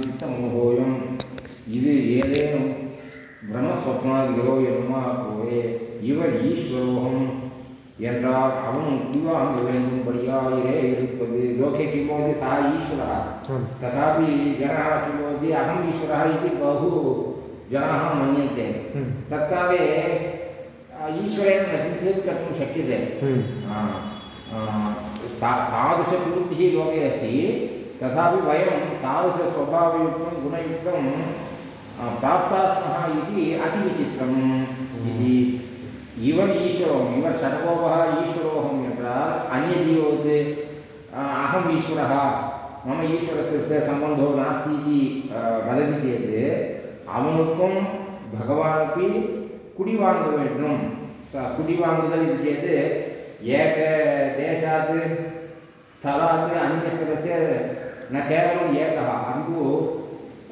சித்தமோகோயம் இது ஏதேனும் பிரம்மஸ்வப்னாதிகளோ என்னமா போவே இவர் ஈஸ்வரோகம் என்றால் அவனும் உள்வாங்க வேண்டும்படியாயிரே இருப்பது லோகே கிம்போதி சா ஈஸ்வரா ததாபி ஜனா கிம்போதி அகம் ஈஸ்வரா இது பகு ஜனாः मन्यन्ते तत्काले ईश्वरेण न किञ्चित् कर्तुं शक्यते तादृशप्रवृत्तिः लोके अस्ति तथापि वयं तादृशस्वभावयुक्तं, गुणयुक्तं प्राप्ता स्मः इति अतिविचित्रम् इति। इवन् ईश्वरोम्, इव सर्वोपः ईश्वरोऽहं यदा अन्यजीवत् अहम् ईश्वरः, मम ईश्वरस्य च सम्बन्धो नास्ति इति वदति चेत् அவனுக்கும் பகவானுக்கு குடி வாங்க வேண்டும் ச குடி வாங்குதல் இது சேத் न केवलम् एकः अहं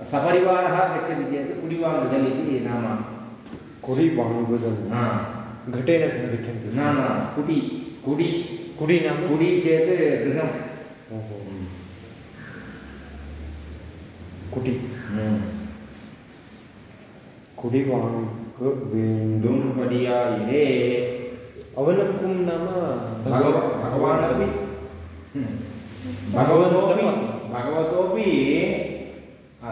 सपरिवारः गच्छति चेत् कुडिवाङ्गदल् इति नाम। कुडिवाङ्गदल्। घटेन सह न न कुडि कुडि कुडि नाम? कुडि चेत् गृहं हम्म। कुटि। हम्म। कुडिवाङ्गवेन्दुं पडियायिरे अवलम्बुं नाम भगवान् अपि हम्म। भगवतोपि भगवतोपि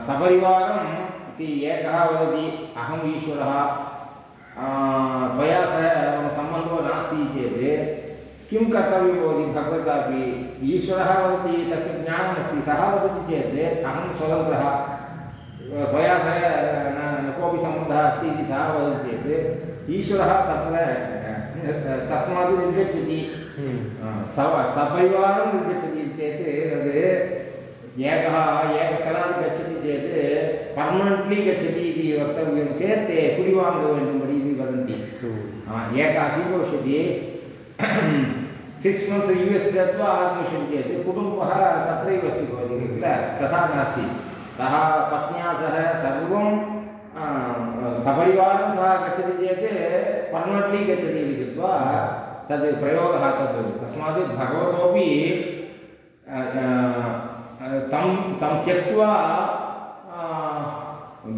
सपरिवारं सि एकः वदति अहम् ईश्वरः त्वया सह मम सम्बन्धो नास्ति चेत् किं कर्तव्यं भवति भगवतापि ईश्वरः वदति तस्य ज्ञानमस्ति सः वदति चेत् अहं स्वतन्त्रः त्वया सह न न कोऽपि सम्बन्धः अस्ति इति सः वदति चेत् ईश्वरः तत्र तस्मात् निर्गच्छति। सव सपरिवारं निर्गच्छति चेत् तद् एकः एकस्थलात् गच्छति चेत् पर्मनेण्ट्लि गच्छति इति वक्तव्यं चेत् ते कुडिवाङ्गवेण्डुम्बडि इति वदन्ति। एकः किं भविष्यति सिक्स् मन्त्स् यु एस् गत्वा आगमिष्यति चेत् कुटुम्बः तत्रैव अस्ति भवति किल? तथा नास्ति। सः पत्न्या सह सर्वं सपरिवारं सः गच्छति चेत् पर्मनेण्ट्लि गच्छति इति कृत्वा तद् प्रयोगः तद् तस्मात् भगवतोपि तं तं त्यक्त्वा आ,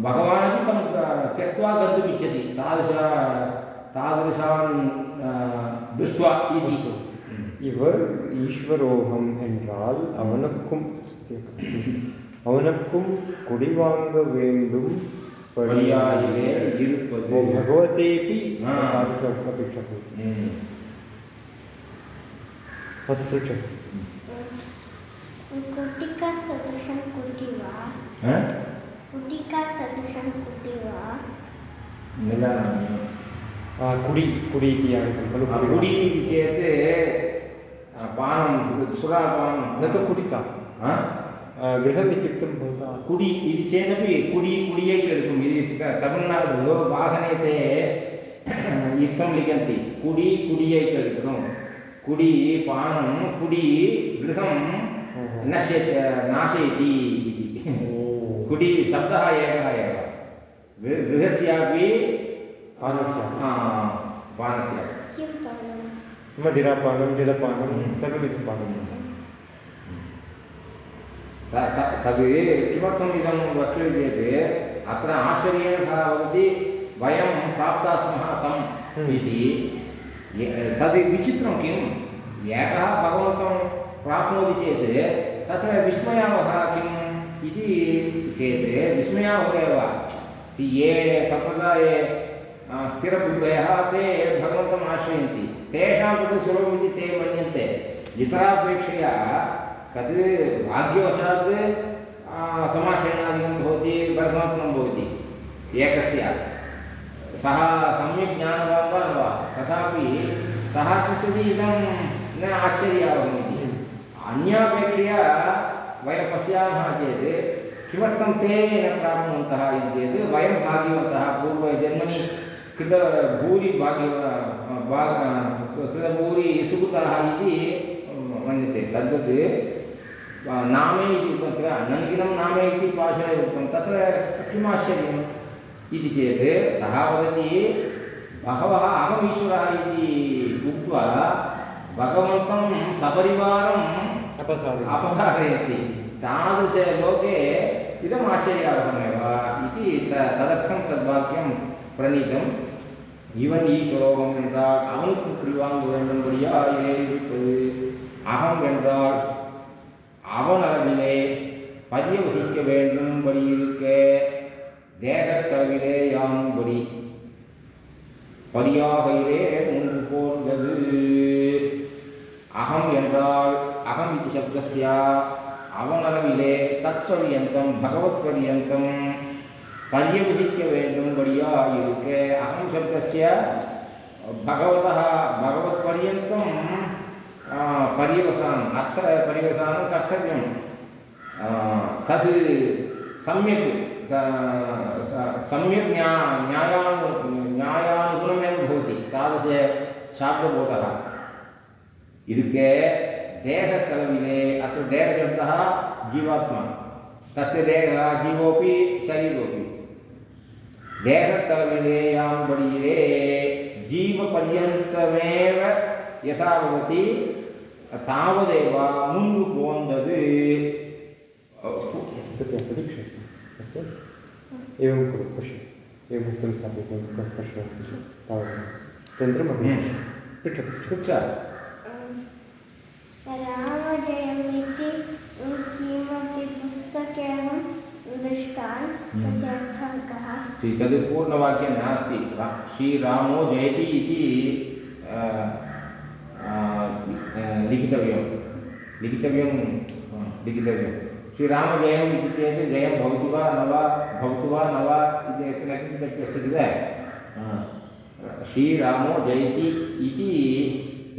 भगवानपि तं आ, त्यक्त्वा गन्तुमिच्छति तादृश तादृशान् आ, दृष्ट्वा इति இவர் ஈஸ்வரோகம் என்றால் அவனுக்கும் அவனுக்கும் குடி வாங்க வேண்டும் படியாயிலே இருப்பது वो भगवतेऽपि हा। कुटिका सदृशं कुटि वा हा? कुटिका सदृशं कुटि वा मिलामि। आ, कुडि कुडि इति आगतं खलु कुडि इति चेत् पानं सुरापानं न तु कुटिका। हा? गृहम् इत्युक्तं भवता। कुडि इति चेदपि कुडि कुडियै केळितुम् इति तमिळ्नाडु वाहने ते इत्थं लिखन्ति कुडि कुडियै केळितुं कुडि पानं कुडि गृहं ओहो। नश्य नाशयति इति। कुडि शब्दः एकः एव। गृहस्यापि पानस्य पानस्य मदिरापानं जलपानं सर्वविधं पानं तद् किमर्थम् इदं वक्तव्यं चेत् अत्र आश्चर्येण सः वदति वयं प्राप्ताः स्मः तम् हम्म। इति। तद् विचित्रं किम्? एकः भगवन्तं प्राप्नोति चेत् तत्र विस्मयावः किम् इति चेत् विस्मयावः एव ये सम्प्रदाये स्थिरबुद्धयः ते भगवन्तम् आश्रयन्ति। तेषां तद् सुलभमिति ते मन्यन्ते। इतरापेक्षया तद् भाग्यवशात् आ, समाश्रयणादिकं भवति परसमर्पणं भवति। एकस्य सः सम्यक् ज्ञानवान् वा न वा? तथापि सः चिन्तयति इदं न आश्चर्यावहम् अन्यापेक्षया वयं पश्यामः चेत् किमर्थं ते न प्राप्नुवन्तः इति चेत् वयं भाग्यवन्तः पूर्वजन्मनि कृत भूरि भाग्य भाग कृतभूरि सुकृताः इति मन्यते। तद्वत् नामे इति उक्तं किल? नन्दिनं नामे इति पाषाणे उक्तं। तत्र किम् आश्चर्यम् इति चेत् सः वदति, बहवः अहम् इति उक्त्वा भगवन्तं सपरिवारम् अपसादः अपसारयन्ति तादृशलोके आश्चर्यावहमेव इति त तदर्थं तद्वाक्यं प्रणीतम् இவன் ஈஸ்வரோகம் என்றால் அவனுக்கு இப்படி வாங்க வேண்டும்படியாக இருப்பது அகம் என்றால் அவன் அளவிலே பரியவசிக்க வேண்டும்படி இருக்க தேகத்தளவிலே யாங்கும்படி பரியாகையிலே முன்பு போன்றது அகம் என்றால் அகம் இது சப்தஸ்ய அவனளவிலே தத்பரியந்தம் பகவத் பரியந்தம் பரியவசிக்க வேண்டும்படியாக இருக்க அகம் சப்தஸ்ய भगवतः भगवत्पर्यन्तं आ, पर्यवसानम् अर्थपरिवसानं कर्तव्यं आ, तत् सम्यक् स- स- सम्यक् न्या न्यायानु न्यायानुगुणमेव भवति இருக்க தேக கலவிலே அத்த जीवात्मा। तस्य देह जीवोऽपि शरीरोऽपि। देहतलविलेयां बडिले जीवपर्यन्तमेव यथा भवति तावदेव मुन्नु पोन्दद् अस्तु? एवं कुरु पश्य। एवं हस्तं स्थापयितुं पश्यमस्ति तावदेव। तन्त्रमपि पृच्छ पृच्छ रामजयमिति किमपि पुस्तके अहं दृष्टान् तस्य अर्थः कः सि तद् पूर्णवाक्यं नास्ति श्रीरामो जयति इति लिखितव्यं। लिखितव्यं लिखितव्यं। श्रीरामजयम् इति चेत् जयं भवति वा न वा भवतु वा न वा इति न किञ्चिदपि अस्ति किल? श्रीरामो जयति इति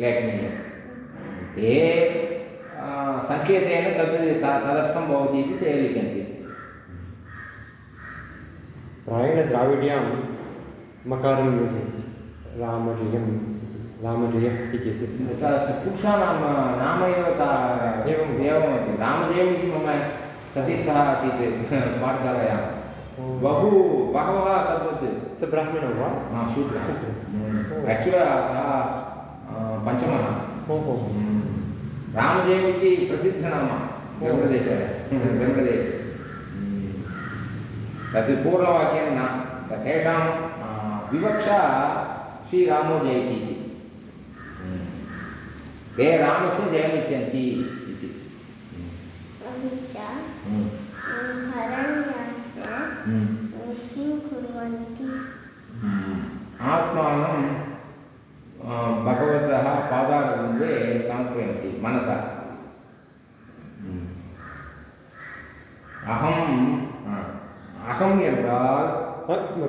लेखनीयं ते सङ्केतेन तद् त- तदर्थं भवति इति ते लिखन्ति। प्रायेण द्राविड्यां मकारं योजयन्ति इति रामजयः तथा स- पुरुषाणां नाम एव ता एवम्। एवमस्ति रामजयम् इति मम सतीर्थः आसीत् पाठशालायां। बहु बहवः तद्वत्। स ब्राह्मणो वा? शूद्रः। आक्चुलि सः पञ्चमः। ओ हो रामजयम् इति प्रसिद्धनाम ब्रह्मदेशे. ब्रह्मदेशे तत् पूर्णवाक्यं न तेषां विवक्षा श्रीरामो जयति इति. ते रामस्य जयमिच्छन्ति इति. कुर्वन्ति? आत्मानं भगवतः पादारविन्दे समर्पयन्ति मनसा अहं अ, अहम् என்றால்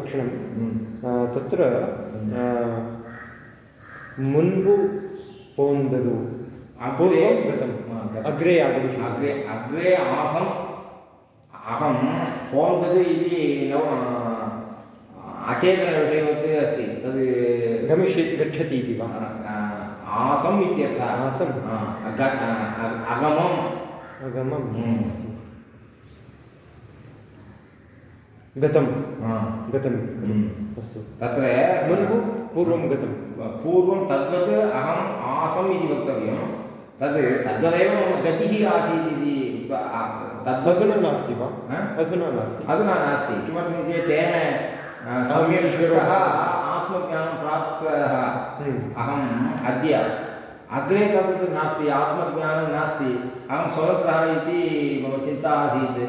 क्षणं ம், तत्र आ, मुन्बु पोन्ददु अग्रे पूर्वं गतम् हा, गतम्। अग्रे आगमिष्यति अग्रे अग्रे आसम् अहं पोन्दद् इति नव अचेतनविषयवत् अस्ति तद् गमिष्य गच्छति इति वा? आसम् इत्यर्थः। आसम्। अग- अगमम्। अगमम् हम्म। अस्तु। गतं हा। गतं हम्म। अस्तु। तत्र मुन्बु पूर्वं गतं पूर्वं तद्वत् अहम् आसम् इति वक्तव्यं। तद् तद्वदेव मम गतिः आसीत् इति तद्वत् अधुना नास्ति वा? अधुना नास्ति। अधुना नास्ति। किमर्थं चेत् तेन सम्यक् ईश्वरः आत्मज्ञानं प्राप्तः हम्म। अहम् अद्य अग्रे तद् नास्ति आत्मज्ञानं नास्ति अहं स्वतन्त्रः इति मम चिन्ता आसीत्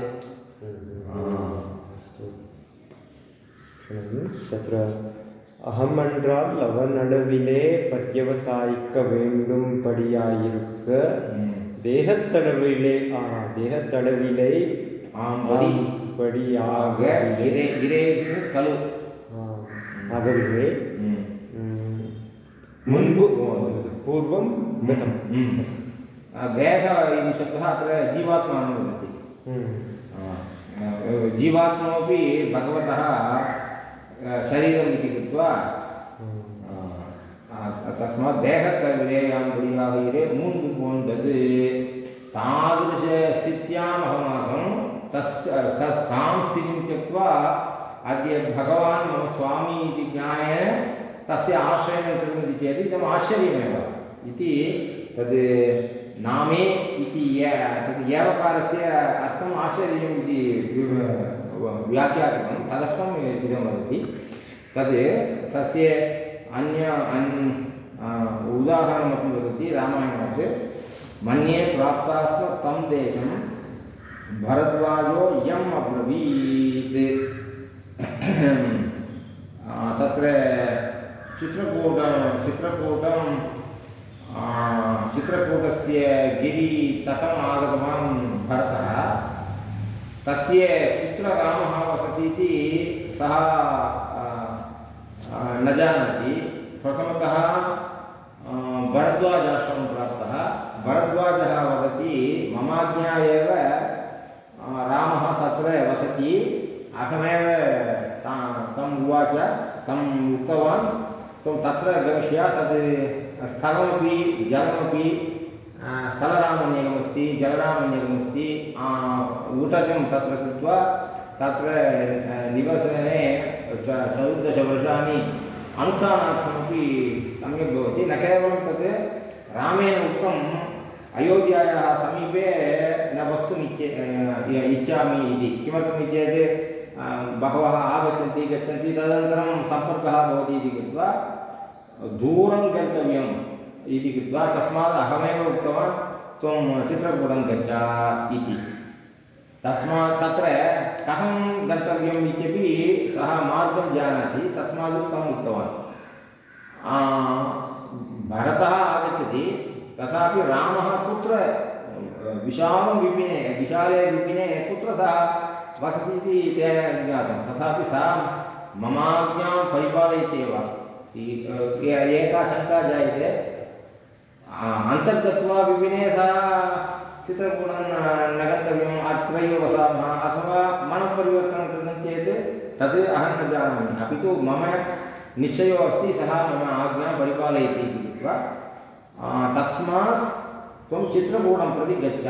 अस्तु क्षणं तत्र அகம் என்றால் அவன் நடுவிலே பர்யவசாயிக்க வேண்டும் படியாயிருக்க தேகத்தளவிலே ஆ தேகத்தளவிலே ஆம்படி படியாக ஆக இரே இரே மீன்ஸ் கலு ஆ, ஆகவே ம். ம், முன்பு पूर्वं गतम् ம். देह इति शब्दः अत्र जीवात्मानं वदति हम्म, अ, जीवात्मापि भगवतः अ, शरीरम् इति कृत्वा हम्म, अ, तस्मात् देहत्वविधेयां गुडियागैरे मून् पोन्दद् तादृशस्थित्याम् अहमासं तस् तां स्थितिं त्यक्त्वा अद्य भगवान् मम स्वामी इति ज्ञानेन तस्य आश्रयणं कृतमिति चेत् इदम् आश्चर्यमेव इति तद् नामे इति तद् एवकारस्य अर्थम् आश्चर्यम् इति विव- तदर्थम् इदं वदति। तद् तस्य अन्य अन् उदाहरणमपि वदति रामायणात्। मन्ये प्राप्ता स्म तं देशं भरद्वाजो यम् अब्रवीत्। तत्र चित्रकूटं चित्रकूटं चित्रकूटस्य गिरितटम् आगतवान् भरतः। तस्य कुत्र रामः वसति इति सः न जानाति प्रथमतः भरद्वाजाश्रमं प्राप्तः। भरद्वाजः वदति, ममाज्ञा एव रामः तत्र वसति। अहमेव तम् उवाच तम् उक्तवान् त्वं तत्र गमिष्य तद् स्थलमपि, जलमपि स्थलरामन्यकमस्ति जलरामन्यकमस्ति ऊटकं तत्र कृत्वा तत्र निवसने चतुर्दशवर्षाणि अनुष्ठानार्थमपि सम्यक् भवति। न केवलं तत् रामेण उक्तम् अयोध्यायाः समीपे, न वस्तुम् इच्छे इच्छामि इति। किमर्थमिति चेत् बहवः आगच्छन्ति, गच्छन्ति, तदनन्तरं सम्पर्कः भवति इति कृत्वा, दूरं गन्तव्यम् इति कृत्वा, तस्मात् अहमेव उक्तवान्, त्वं चित्रकूटं गच्छ इति। तस्मात् तत्र कथं गन्तव्यम् इत्यपि सः मार्गं जानाति, तस्मात् तम् उक्तवान्। भरतः आगच्छति तथापि रामः कुत्र विशालं विपिने, विशाले विपिने कुत्र सः वसति इति तेन ज्ञातं। तथापि सा ममाज्ञां परिपालयत्येव एका शङ्का जायते। अन्तर्गत्वा विपिने सः चित्रकूटं न गन्तव्यम्, अत्रैव वसामः, अथवा मनपरिवर्तनं कृतं चेत् तद् अहं न जानामि। अपि तु मम निश्चयो अस्ति, सः मम आज्ञां परिपालयति इति कृत्वा तस्मात् त्वं चित्रकूटं प्रति गच्छ।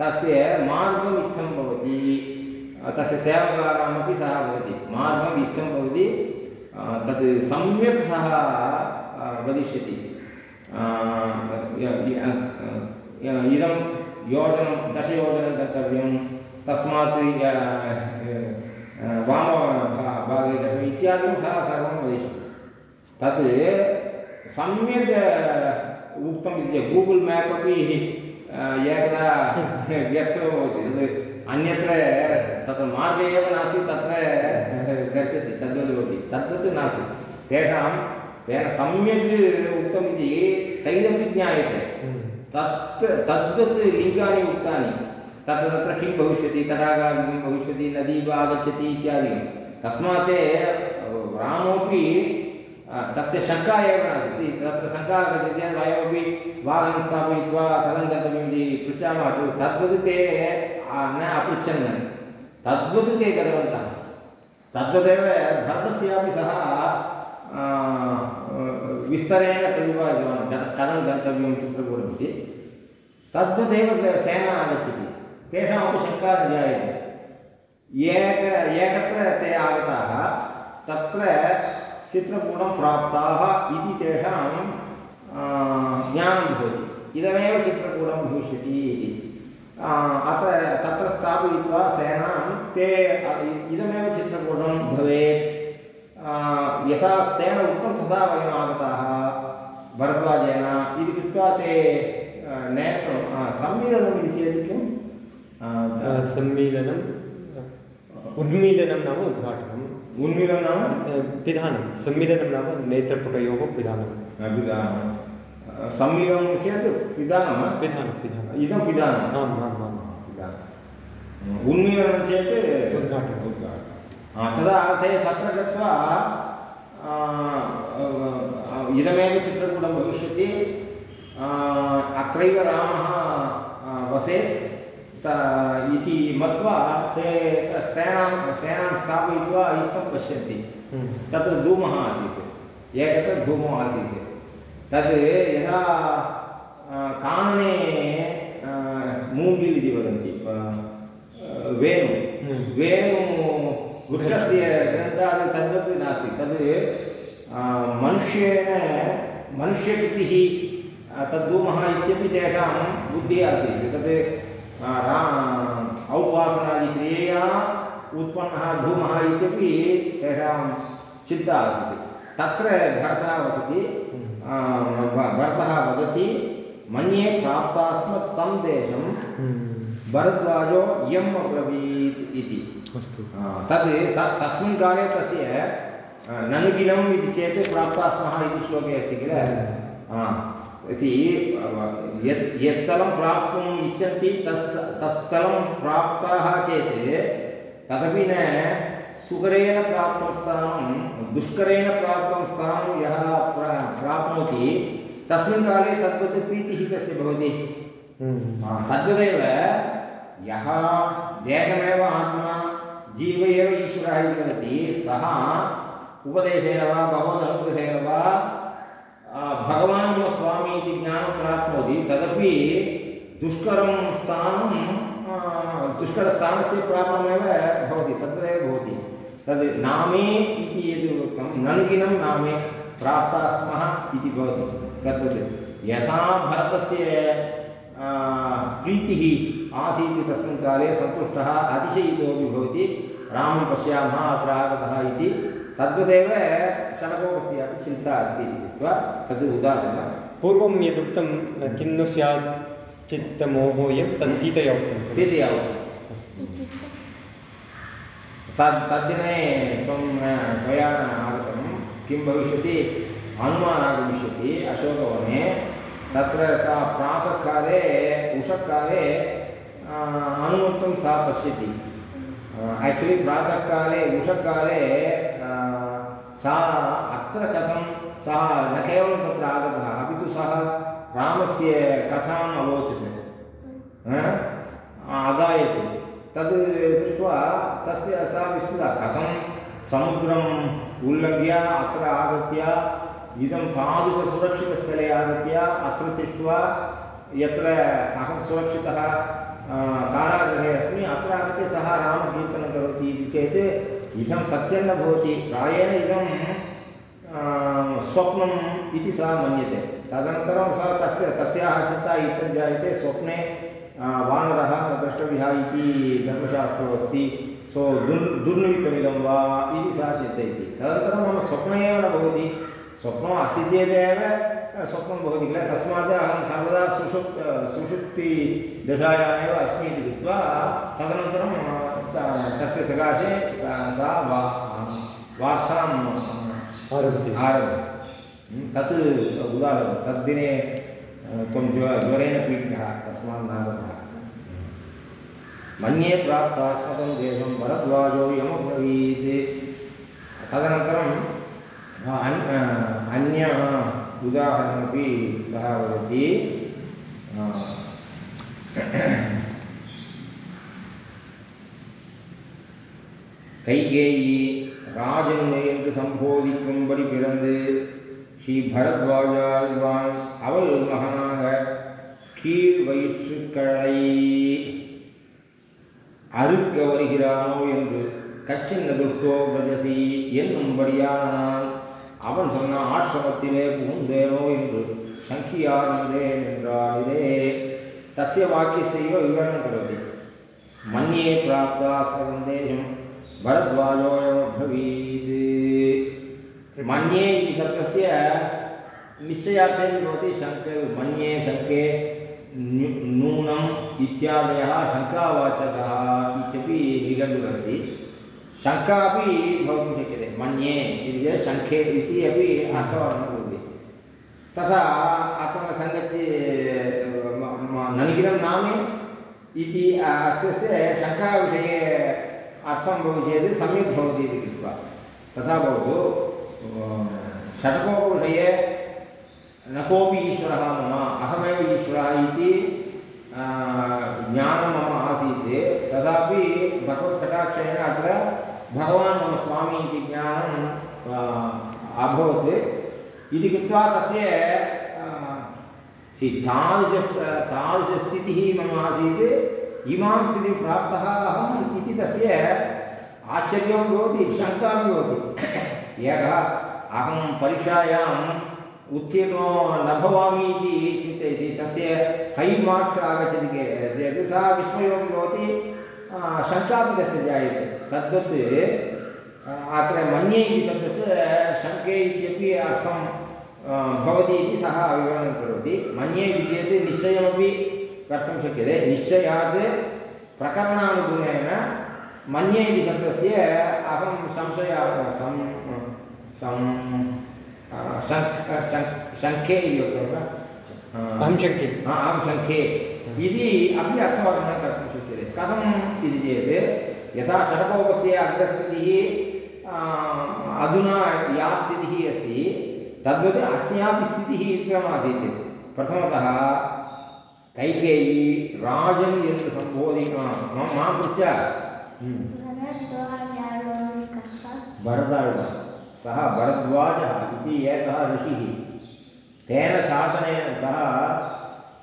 तस्य मार्गम् इत्थं भवति। तस्य सेवकानामपि सः वदति मार्गम् इत्थं भवति। तत् सम्यक् सः वदिष्यति इदं योजनं, दशयोजनं कर्तव्यं। तस्मात् वामभागे गतम् इत्यादिकं सः सर्वं वदिष्यति तत् सम्यक् उक्तम् इति चेत् गूगुळ् मेप् अपि एकदा व्यर्थो भवति तद् अन्यत्र तत्र मार्गे एव नास्ति तत्र गच्छति तद्वत् भवति तद्वत् नास्ति तेषां तेन सम्यक् उक्तमिति तैरपि ज्ञायते तत् तद्वत् लिङ्गानि उक्तानि तत्र तत्र किं भविष्यति तडागादिकं भविष्यति नदी वा आगच्छति इत्यादिकं तस्मात् रामोपि तस्य शङ्का एव नास्ति। तत्र शङ्का आगच्छति चेत् वयमपि वाहनं स्थापयित्वा कथं गन्तव्यम् इति पृच्छामः तद्वत् ते न अपृच्छन् तद्वत् ते गतवन्तः। तद्वदेव भरतस्यापि सः विस्तरेण प्रतिपादितवान् कथं गन्तव्यं चित्रकूटम् इति तद्वदेव सेना आगच्छति। तेषामपि शङ्का न जायते। एक, एकत्र ते आगताः, तत्र चित्रकूटं प्राप्ताः इति तेषां ज्ञानं भवति। इदमेव चित्रकूटं भविष्यति इति। अत्र तत्र स्थापयित्वा सेनां, ते इदमेव चित्रकूटं भवेत्। यथा तेन उक्तं तथा वयम् आगताः, भरद्वाजेन। इति कृत्वा ते नेत्रं सम्मीलनम् इति चेत् किं सम्मीलनम् उन्मीलनं नाम उद्घाटनम् उन्मीलनं नाम? पिधानं सम्मीलनं नाम नेत्रपुटयोः पिधानं। पिधानं। सम्मीलनं चेत् पिधानं पिधानं पिधानं। इदं पिधानम् आम् आम् आम्। पिधानम् उन्मीलनं चेत् उद्घाटनम् उद्घाटनं। तदा ते तत्र गत्वा इदमेव चित्रकूटं भविष्यति। अत्रैव रामः वसेत्। इति मत्वा ते सेनां सेनां स्थापयित्वा इत्थं पश्यन्ति। हम्म। तत्र धूमः आसीत्। एकत्र धूमो आसीत्। तद् यदा कानने मूङ्गिल् इति वदन्ति वेणु। हम्म। वेणु वृक्षस्य ग्रन्थात् तद्वत् नास्ति। तद् मनुष्येण मनुष्यकृतिः तद्धूमः इत्यपि तेषां बुद्धिः आसीत्। तद् रा औपासनादिक्रियया उत्पन्नः धूमः इत्यपि तेषां चिन्ता आसीत्। तत्र भरतः वसति भ- भरतः वदति मन्ये प्राप्ता स्म तं देशं भरद्वाजो यम् अब्रवीत् इति। अस्तु। तद् त तस्मिन् काले तस्य ननुगिनम् इति चेत् प्राप्ता स्मः इति श्लोके अस्ति किल? आ, सि यत् यत् स्थलं प्राप्तुम् इच्छन्ति तस् तत् स्थलं प्राप्ताः चेत् तदपि न सुकरेण प्राप्तं स्थानं दुष्करेण प्राप्तं स्थानं यः प्रा प्राप्नोति तस्मिन् काले तद्वत् प्रीतिः तस्य भवति तद्वदेव यः देहमेव आत्मा जीव एव ईश्वरः इति वदति सः उपदेशेन वा भगवदनुग्रहेण वा भगवान् स्वामी इति ज्ञानं प्राप्नोति, तदपि दुष्करं स्थानं दुष्करस्थानस्य प्रापणमेव भवति तद्वदेव भवति। तद् नामे इति यद् उक्तं ननुगिनं नामे प्राप्ता स्मः इति भवति। तद्वत् यथा भरतस्य प्रीतिः आसीत् तस्मिन् काले सन्तुष्टः अतिशयितोपि भवति। रामं पश्यामः अत्र आगतः इति तद्वदेव शनकोपस्य अपि चिन्ता अस्ति इति कृत्वा तद् उदाहरणं। पूर्वं यदुक्तं किं नु स्यात् चित्तमोहोऽयं तत् सीतया उक्तं? सीतया उक्तं तद् तद्दिने त्वं त्वया न आगतं किं भविष्यति? हनुमान् आगमिष्यति अशोकवने। तत्र सा प्रातःकाले उषःकाले हनुमन्तं सा पश्यति। आक्चुलि प्रातःकाले उषःकाले सा अत्र कथं? सः न केवलं तत्र आगतः, अपि तु सः रामस्य कथाम् अवोचत्? अगायत् तद् दृष्ट्वा तस्य सा विस्मृता कथं? समुद्रम् उल्लङ्घ्य, अत्र आगत्य, इदं तादृशसुरक्षितस्थले आगत्य, अत्र तिष्ट्वा यत्र अहं सुरक्षितः कारागृहे अस्मि, अत्र आगत्य सः रामकीर्तनं करोति इति चेत् इदं सत्यं न भवति, प्रायेण इदं स्वप्नम् इति सा मन्यते। तदनन्तरं सा तस्य, तस्याः चिन्ता इत्थं जायते, स्वप्ने वानरः न द्रष्टव्यः इति धर्मशास्त्रो अस्ति, सो दुर्, दुर्निमित्तमिदं वा इति सा चिन्तयति। तदनन्तरं मम स्वप्नः एव न भवति। स्वप्नम् अस्ति चेदेव स्वप्नं भवति किल? तस्मात् अहं सर्वदा सुषुप् सुषुप्तिदशायामेव अस्मि इति कृत्वा, तदनन्तरं तस्य सकाशे सा वा वार्तां आरभते आरब्धं हम्म, तत् उदाहरणं तद्दिने त्वं ज्व ज्वरेण पीडितः तस्मात् नागतः मन्ये प्राप्तास्मकं देशं भरद्वाजो यमब्रवीत्। तदनन्तरं अन्य उदाहरणमपि सः वदति। கைகேயி ராஜன் நேருக்கு சம்போதிக்கும்படி பிறந்து ஸ்ரீ பரத்வாஜாழ்வான் அவள் மகனாக கீழ் வயிற்றுக்கழலை அறுக்க வருகிறானோ என்று கச்சின்ன துஷ்டோ பிரஜசி என்னும்படியான நான் அவன் சொன்ன ஆசிரமத்திலே புகுந்தேனோ என்று சங்கியானந்தேன் என்றாரிலே தஸ்ய வாக்கிய செய்வ விவரணம் கருதி மன்னியே பிராப்தா சந்தேகம் सन्देशं भरद्वाजोऽयमब्रवीत् मन्ये इति शब्दस्य निश्चयार्थे भवति शङ्के, मन्ये शङ्के नूनम् इत्यादयः शङ्कावाचकः इत्यपि निघण्टुरस्ति शङ्का अपि भवितुं शक्यते, मन्ये इति चेत् शङ्खे इति अपि अर्थवर्णः भवति। तथा अत्र सङ्गति ननिगिनं नामे इति अस्य शङ्काविषये अर्थं भवति चेत् सम्यक् भवति इति कृत्वा। तथा भवतु षट्कोपविषये न कोऽपि ईश्वरः मम अहमेव ईश्वरः इति ज्ञानं मम आसीत्। तथापि भगवत्कटाक्षेण अत्र भगवान् मम स्वामी इति ज्ञानं आ, अभवत्। इति कृत्वा तस्य तादृश तादृशस्थितिः मम आसीत्। इमां स्थितिं प्राप्तः अहम् इति तस्य आश्चर्यं भवति, शङ्का भवति। एकः अहं परीक्षायाम् उत्तीर्णो न भवामि इति चिन्तयति तस्य है मार्क्स् आगच्छति चेत् सः विस्मयो भवति शङ्कापि तस्य जायते। तद्वत् अत्र मन्ये इति शब्दस्य शङ्के इत्यपि अर्थं भवति इति सः विवरणं करोति। मन्ये इति चेत् निश्चयमपि कर्तुं शक्यते। निश्चयात् प्रकरणानुगुणेन मन्ये इति शब्दस्य अहं संशय सं सं आ, अहं शङ्के हा, अहं शङ्खे। इति अपि अर्थवर्णनं कर्तुं शक्यते। कथम् इति चेत् यथा षडकोपस्य अग्रस्थितिः अधुना या स्थितिः अस्ति तद्वत् अस्यापि स्थितिः इत्थमासीत् प्रथमतः कैकेयी राजन् என்று सम्बोधि मां मां पृच्छ भरद्वाजालोकः भरताळ्वान् सः भरद्वाजः इति एकः ऋषिः तेन शासनेन सः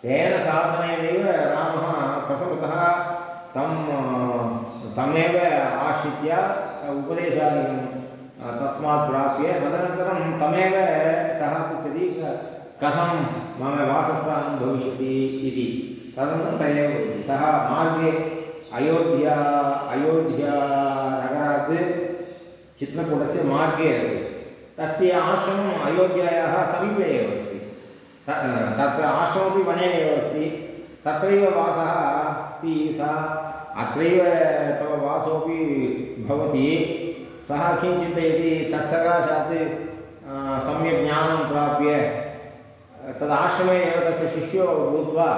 तेन शासनेनैव रामः प्रथमतः तं तमेव आश्रित्य उपदेशादिकं तस्मात् प्राप्य तदनन्तरं तमेव सः पृच्छति कथं मम वासस्थानं भविष्यति इति। तदनन्तरं स एव वदति सः मार्गे अयोध्या अयोध्यानगरात् चित्रकूटस्य मार्गे अस्ति। तस्य आश्रमम् अयोध्यायाः समीपे एव अस्ति। तत्र आश्रममपि वने एव अस्ति। तत्रैव वासः अस्ति। सः अत्रैव तव वासोपि भवति। सः किं चिन्तयति तत्सकाशात् सम्यक् ज्ञानं प्राप्य तदाश्रमे एव तस्य शिष्यो भूत्वा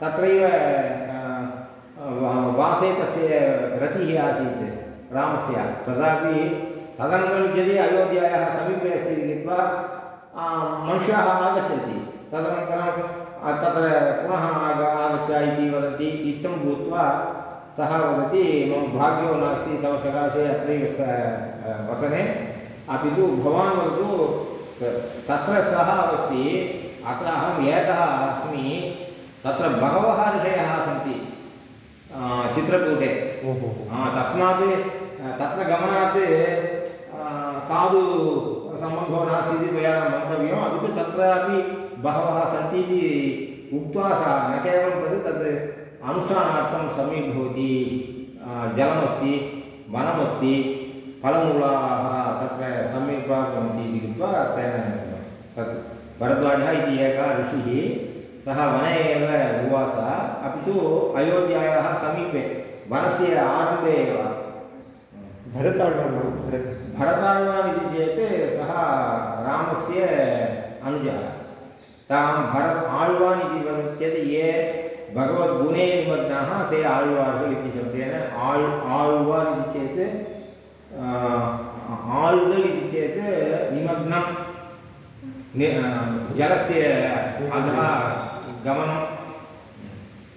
तत्रैव वासे तस्य रतिः आसीत्, रामस्य। तदापि तदनन्तरं यदि अयोध्यायाः समीपे अस्ति इति कृत्वा मनुष्याः आगच्छन्ति। तदनन्तरं तत्र पुनः आग आगच्छ इति वदन्ति इत्थं भूत्वा सः वदति, मम भाग्यो नास्ति, तव सकाशे अत्रैव स वसने। अपि तु भवान् वदतु तत्र सः अस्ति अत्र अहम् एकः अस्मि तत्र बहवः ऋषयः सन्ति चित्रकूटे। तस्मात् तत्र गमनात् साधु सम्बन्धो नास्ति इति त्वया मन्तव्यम् अपि तु तत्रापि बहवः सन्ति इति उक्त्वा सा न केवलं तद् तद् अनुष्ठानार्थं सम्यक् भवति जलमस्ति वनमस्ति फलमूलाः तत्र सम्यक् प्राप्नुवन्ति इति कृत्वा तेन तत् भरद्वाजः इति एकः ऋषिः सः वने एव उवास अपि तु अयोध्यायाः समीपे वनस्य आरम्भे एव। भरताळ्वान् नाम भरत। भरताழ்वान् इति चेत् सः रामस्य अनुजः। तां भरत् आळ्वान् इति वदन्ति चेत् ये भगवद्गुणे निमग्नाः ते आळ्वार् इति शब्देन आळ् आळ्वार् इति चेत् आ, आळुदल् इति चेत् निमग्नं नि जलस्य अधः गमनं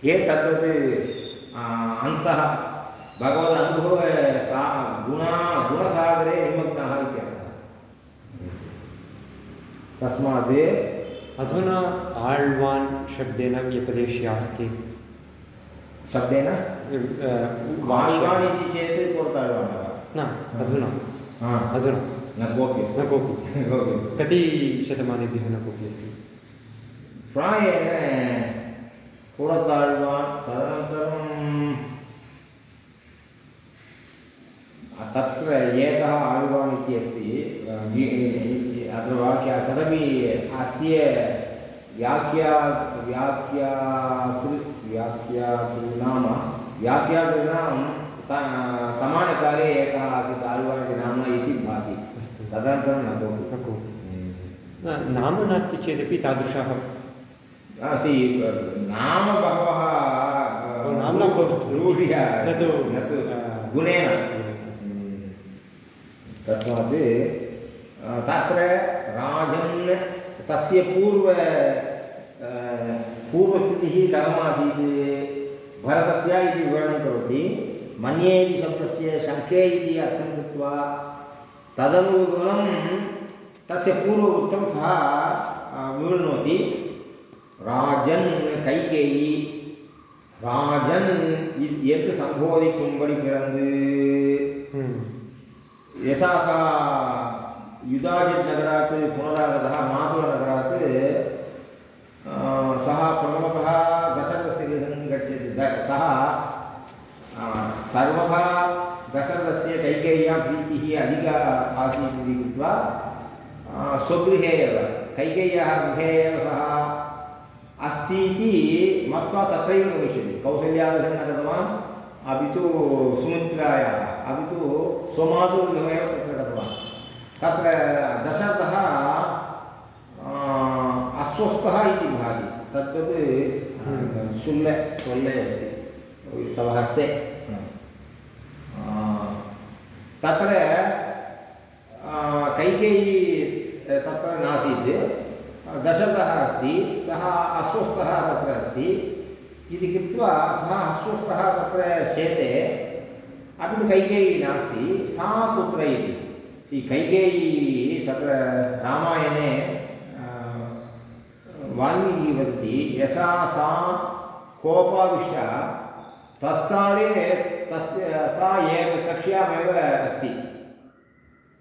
ये तद्वत् अन्तः भगवदनुभव सा गुणा गुणसागरे निमग्नः इत्यर्थः तस्मात् अधुना आळ्वान् शब्देन व्यपदेश्याति शब्देन आळ्वान् इति चेत् न अधुना अधुना न कोऽपि कति शतमानेभ्यः न कोऽपि अस्ति प्रायेण पूरताळ्वान् तदनन्तरं तत्र एकः आळ्वान् व्याख्या व्याख्यातृ व्याख्यातृनाम व्याख्यातृनां समानकाले एकः आसीत् तदनन्तरं न भवति नाम नास्ति चेदपि तादृशाः असि नाम बहवः नाम्ना भवति। न तु, न तु गुणेन। तस्मात् तत्र राजन् तस्य पूर्व पूर्वस्थितिः कथमासीत् भरतस्य इति विवरणं करोति मन्ये इति शब्दस्य शङ्के इति अर्थं कृत्वा तदनुगुणं तस्य पूर्ववृत्तं सः अ, विवृणोति राजन् கைகேயி ராஜன் இ- என்று சம்போதிக்கும்படி பிறந்து हम्म, यथा सा युधाजित् नगरात् पुनरागतः मातुलनगरात् अ, सः प्रथमतः दशरथस्य गृहं दशरथस्य कैकेय्याः प्रीतिः अधिका आसीत् इति कृत्वा स्वगृहे एव कैकेय्याः गृहे एव सः अस्ति इति मत्वा तत्रैव गमिष्यति। कौसल्यागृहं न गतवान् अपि तु सुमित्रायाः अपि तु स्वमातुगृहमेव तत्र गतवान्। तत्र दशरथः अस्वस्थः इति भाति। तद्वत् सुल्ले सोल्ले अस्ति तव हस्ते। तत्र आ, कैकेयी तत्र नासीत्। दशरथः अस्ति सः अस्वस्थः तत्र अस्ति। इति कृत्वा सः अस्वस्थः तत्र शेते अपि तु कैकेयी नास्ति सा कुत्र इति। कैकेयी तत्र रामायणे वाल्मीकिः वदति यथा सा कोपाविष्टा तत्काले तस्य, सा एक कक्ष्यामेव अस्ति।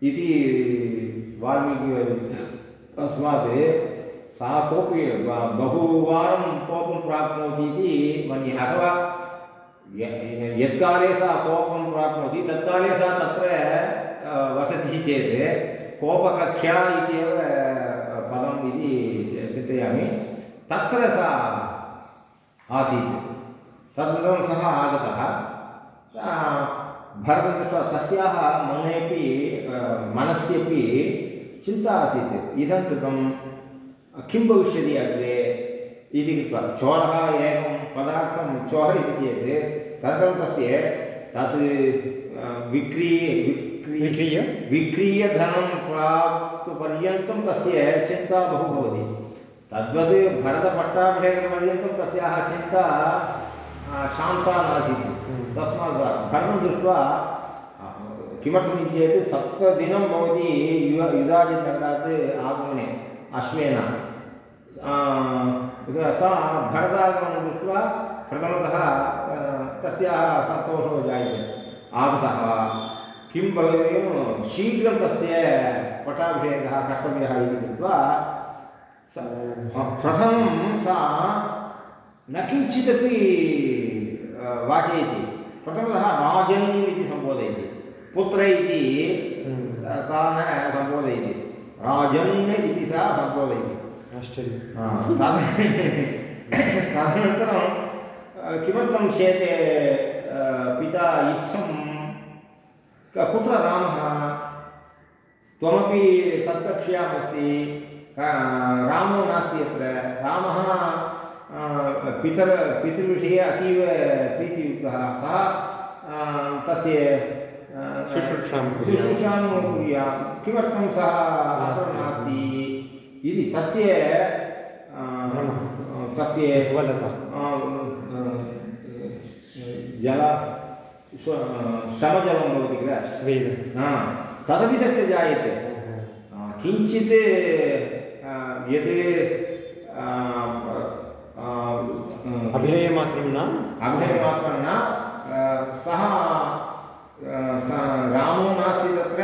इति वाल्मीकिः तस्मात् सा कोपि बहुवारं कोपं प्राप्नोति इति मन्ये। अथवा यत्काले सा कोपं प्राप्नोति, तत्काले सा तत्र वसति चेत् कोपकक्ष्या इत्येव पदम् इति चिन्तयामि। तत्र सा आसीत्। तदनन्तरं सः आगतः भरतं दृष्ट्वा तस्याः मनेपि मनस्यपि चिन्ता आसीत्। इदं कृतं किं भविष्यति अग्रे? इति कृत्वा चोरः एकं पदार्थं चोरः इति चेत् तदनन्तरं तस्य तत् विक्रीय विक्री विक्रीय विक्रीय? धनं प्राप्तपर्यन्तं तस्य चिन्ता बहु भवति। तद्वत् भरतपट्टाभिषेकपर्यन्तं तस्याः चिन्ता आ, शान्ता नासीत् तस्मात् भरणं दृष्ट्वा आ, किमर्थमिति चेत् सप्तदिनं भवति युव युधाजिनगरात् आगमने अश्वेन सा भरतागमनं दृष्ट्वा प्रथमतः तस्याः सन्तोषो जायते आगतः किं भवेत् शीघ्रं तस्य पट्टाभिषेकः कर्तव्यः इति कृत्वा प्रथमं सा न किञ्चिदपि वाचयति प्रथमतः राजन् इति सम्बोधयति पुत्र इति हम्म। स- न सम्बोधयति राजन् इति सा सम्बोधयति आश्चर्यं तदनन्तरं किमर्थं शेते पिता इत्थं कुत्र रामः त्वमपि तत्कक्ष्यामस्ति रामो नास्ति अत्र। रामः पितर पितृविषये अतीव प्रीतियुक्तः सः अ, तस्य शुश्रूषां। शुश्रूषां कुर्यात् किमर्थं सः अत्र नास्ति? इति तस्य तस्य जल श्रमजलं भवति किल? स्वेन हा, तदपि तस्य जायते। किञ्चित् यत् अभिनयमात्रं न अभिनयमात्रं न आ, सः आ, स रामो नास्ति तत्र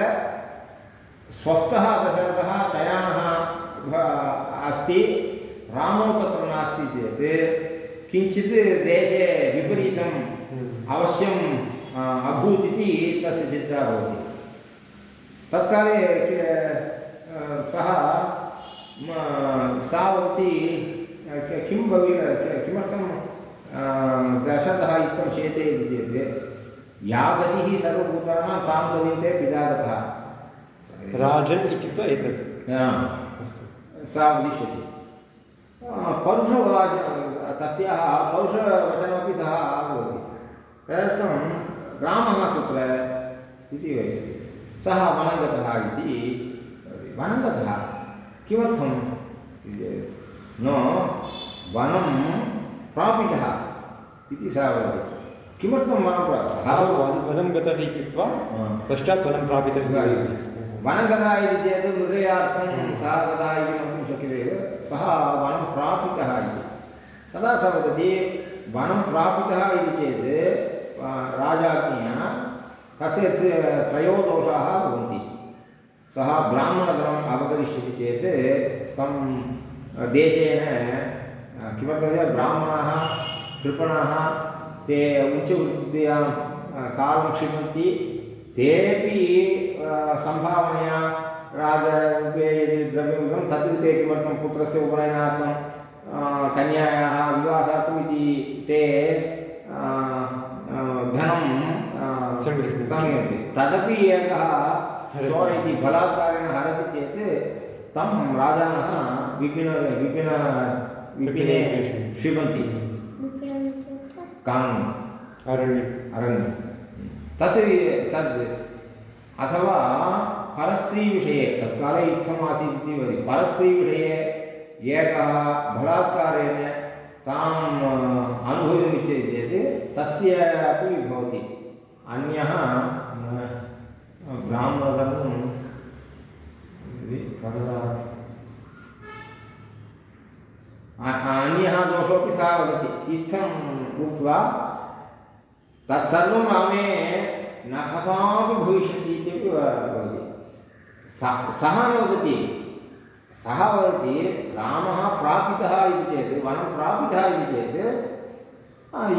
स्वस्थः दशरथः शयानः अस्ति रामो तत्र नास्ति चेत् किञ्चित् देशे विपरीतम् अवश्यं आ, अभूत् इति तस्य चिन्ता भवति। तत्काले सः सा वदति आ, कि- भवि किमर्थं दशरथः इत्थं शेते इति चेत् या गतिः सर्वभूतानां तां गतिं ते पिता गतः राजन् इत्युक्ते एतत्। अस्तु। सा वदिष्यति। परुषवाच तस्याः परुषवचनमपि सः आभवति तदर्थं रामः कुत्र इति वदति सः वनं गतः इति वदति। वनं गतः किमर्थम् इति चेत्, न वनं प्रापितः इति सः वदति किमर्थं वनं प्राप्तः सः वनं गतः इत्युक्त्वा। पश्चात् वनं प्रापितः। वनं गतः इति चेत् मृगयार्थं सः गतः इति वक्तुं शक्यते सः वनं प्रापितः इति तदा सः वदति वनं प्रापितः इति चेत् राजाज्ञया तस्य त्र- त्रयो दोषाः भवन्ति सः ब्राह्मणधनम् अपकरिष्यति चेत् तं देशेन किमर्थं चेत् ब्राह्मणाः कृपणाः ते उच्चवृत्त्या कालं क्षिपन्ति तेपि सम्भावनया राजरूपे यदि द्रव्यं तत् ते किमर्थं पुत्रस्य उपनयनार्थं कन्यायाः विवाहार्थम् इति ते धनं सङ्गृह्णन्ति। तदपि एकः। चोर इति बलात्कारेण हरति चेत् तं राजानः विपिन विपिन विपिने विपिनमित्युक्ते कानून् अरण्यम् अरण्यं तत् तद् अथवा परस्त्रीविषये तत्काले इत्थम् आसीत् इति वदति परस्त्रीविषये एकः बलात्कारेण ताम् अनुभवितुम् इच्छति चेत् तस्य अपि भवति अन्यः ब्राह्मणधर्मं अ- अन्यः दोषोऽपि सः वदति। इत्थम् उक्त्वा तत्सर्वं रामे न कथापि भविष्यति इत्यपि वदति। सः सः न वदति। सः वदति रामः प्रापितः इति चेत्, वनं प्रापितः इति चेत्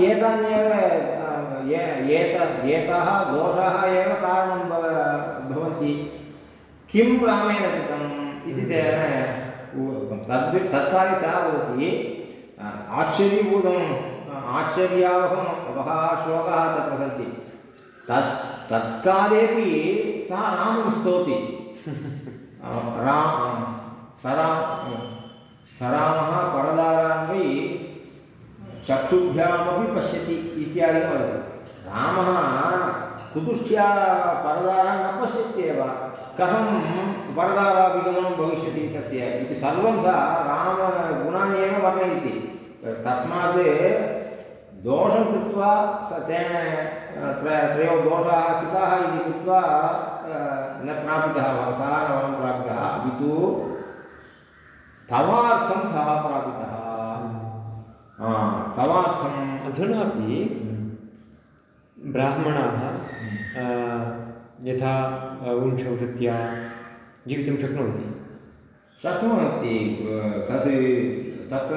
एतान्येव एत एताः दोषाः एव कारणं भव- भवन्ति। किं रामेण कृतम् इति तेन तद् तत्काले सः वदति आश्चर्यभूतम् आ, आश्चर्यावहं बहवः श्लोकाः तत्र सन्ति तत् तत्कालेपि सः रामं स्तौति आ, रा सरा सरामः परदारान् चक्षुभ्यामपि पश्यति वदति रामः कुतुष्ट्या परदारान् न पश्यत्येव कथं परदाराभिगमनं भविष्यति तस्य इति सर्वं सः रामगुणान्येव वर्णयति। तस्मात् दोषं कृत्वा स तेन त्र त्रयो दोषाः कृताः इति कृत्वा न प्रापितः वा सः न प्रापितः, अपि तु तवार्थं सः प्रापितः। तवार्थम् अधुनापि ब्राह्मणाः यथा जीवितुं शक्नुवन्ति शक्नुवन्ति तत् तत्र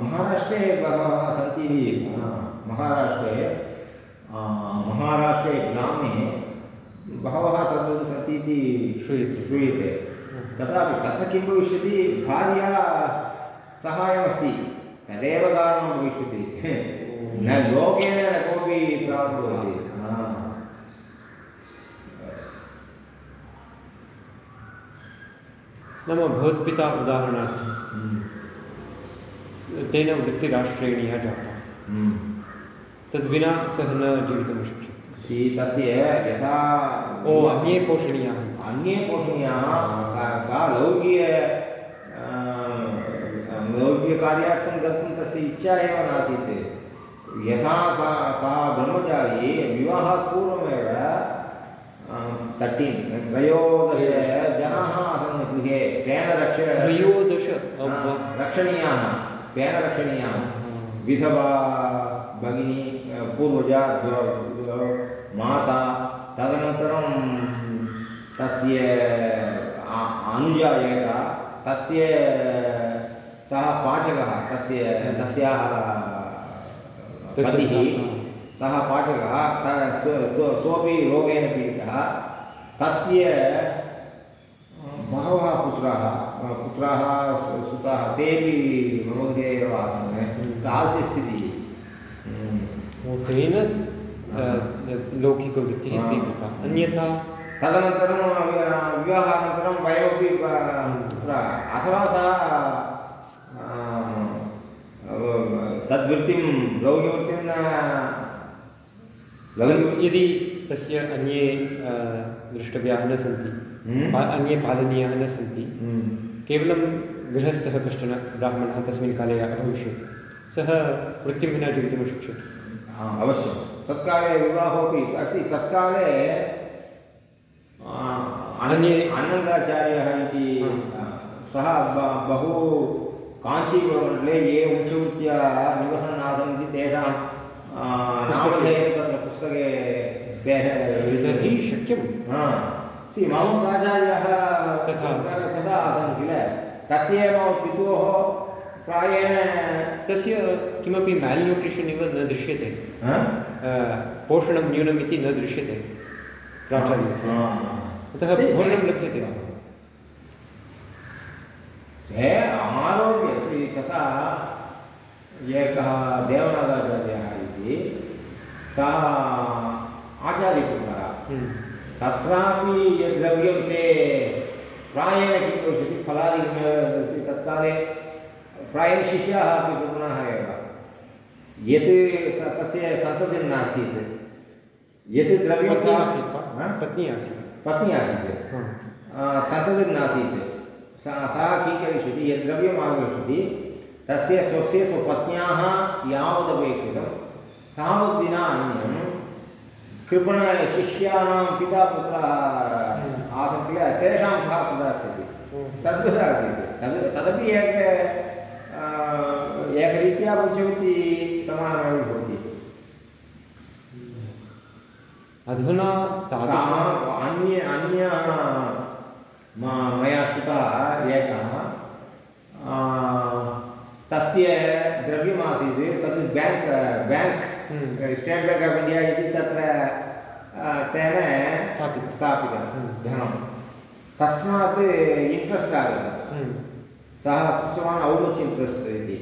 महाराष्ट्रे बहवः सन्ति महाराष्ट्रे महाराष्ट्रे ग्रामे बहवः तद्वत् सन्ति इति श्रूयते। श्रूयते तथापि तत्र किं भविष्यति भार्या सहायमस्ति तदेव कारणं भविष्यति न लोकेन न कोऽपि प्राप्नोति नाम भवत्पिता उदाहरणार्थं। तेन वृत्तिराश्रयणीया जाता। तद्विना सः न जीवितुं शक्यते तस्य यथा ओ अन्ये पोषणीयाः। अन्ये पोषणीयाः सा लौकिक अ, लौकिककार्यार्थं गन्तुं तस्य इच्छा एव नासीत्। यथा सा सा ब्रह्मचारी विवाहात् पूर्वमेव तर्टीन् त्रयोदश तेन रक्ष त्रयोदश रक्षणीयाः तेन रक्षणीयाः। विधवा भगिनी पूर्वजा माता तदनन्तरं तस्य अनुजा एका तस्य सः पाचकः तस्य तस्याः पतिः सः पाचकः त- सो- सो- सोऽपि रोगेण पीडितः। तस्य बहवः पुत्राः पुत्राः सुताः तेपि मम गृहे एव आसन् तादृशस्थितिः हम्म। तेन लौकिकवृत्तिः स्वीकृता। अन्यथा? तदनन्तरं विवाहानन्तरं वयमपि पुत्राः अथवा सः तद्वृत्तिं लौकिकवृत्तिं न लौकिक यदि तस्य अन्ये द्रष्टव्याः न सन्ति हम्म। अन्ये पालनीयाः न सन्ति। हम्म। केवलं गृहस्थः कश्चन ब्राह्मणः तस्मिन् काले अभविष्यत्। सः वृत्तिं विना जीवितुं शक्ष्यते हा, अवश्यं। तत्काले विवाहोपि अस्ति तत्काले अन्ये आनन्दाचार्यः इति सः बहु काञ्चीपुरमण्डले ये उच्चवृत्त्या निवसन् आसन् इति तेषां नामधेयं तत्र पुस्तके ते शक्यं सि मम प्राचार्यः तथा आसन्। तथा आसन् किल तस्य मम पितुः प्रायेण तस्य किमपि मेल् न्यूट्रिशन् इव न दृश्यते हा? पोषणं न्यूनम् इति न दृश्यते प्राचार्यस्य अतः भोजनं लभ्यते स्म ते आरोग्य तथा एकः देवनाथाचार्यः इति सः आचार्यपुत्रः हम्म। तत्रापि यद् द्रव्यं ते प्रायेण किं भविष्यति फलादिकमेव ददति तत्काले प्रायेण शिष्याः अपि एव। यत् स तस्य सन्ततिः नासीत्। यत् द्रव्यं पत्नी आसीत् पत्नी आसीत्। सन्ततिर्नासीत् सा सा किं करिष्यति? यद् द्रव्यम् आगमिष्यति तस्य स्वस्य स्वपत्न्याः यावदपेक्षितं तावद्विना अन्यं कृपणशिष्याणां पिता पुत्राः आसन् किल? तेषां सः प्रदास्यति। तद्वत् आसीत्? तद् तदपि एक एकरीत्या उच्यवती समानमेव भवति। अधुना अन्य अन्य म- मया श्रुतः एकः तस्य द्रव्यमासीत् तद् bank bank. State Bank of India इति तत्र तेन स्थापितं। स्थापितं। धनं तस्मात् इण्ट्रेस्ट् आगतं सः पृष्टवान् औ मच् इण्ट्रेस्ट् इति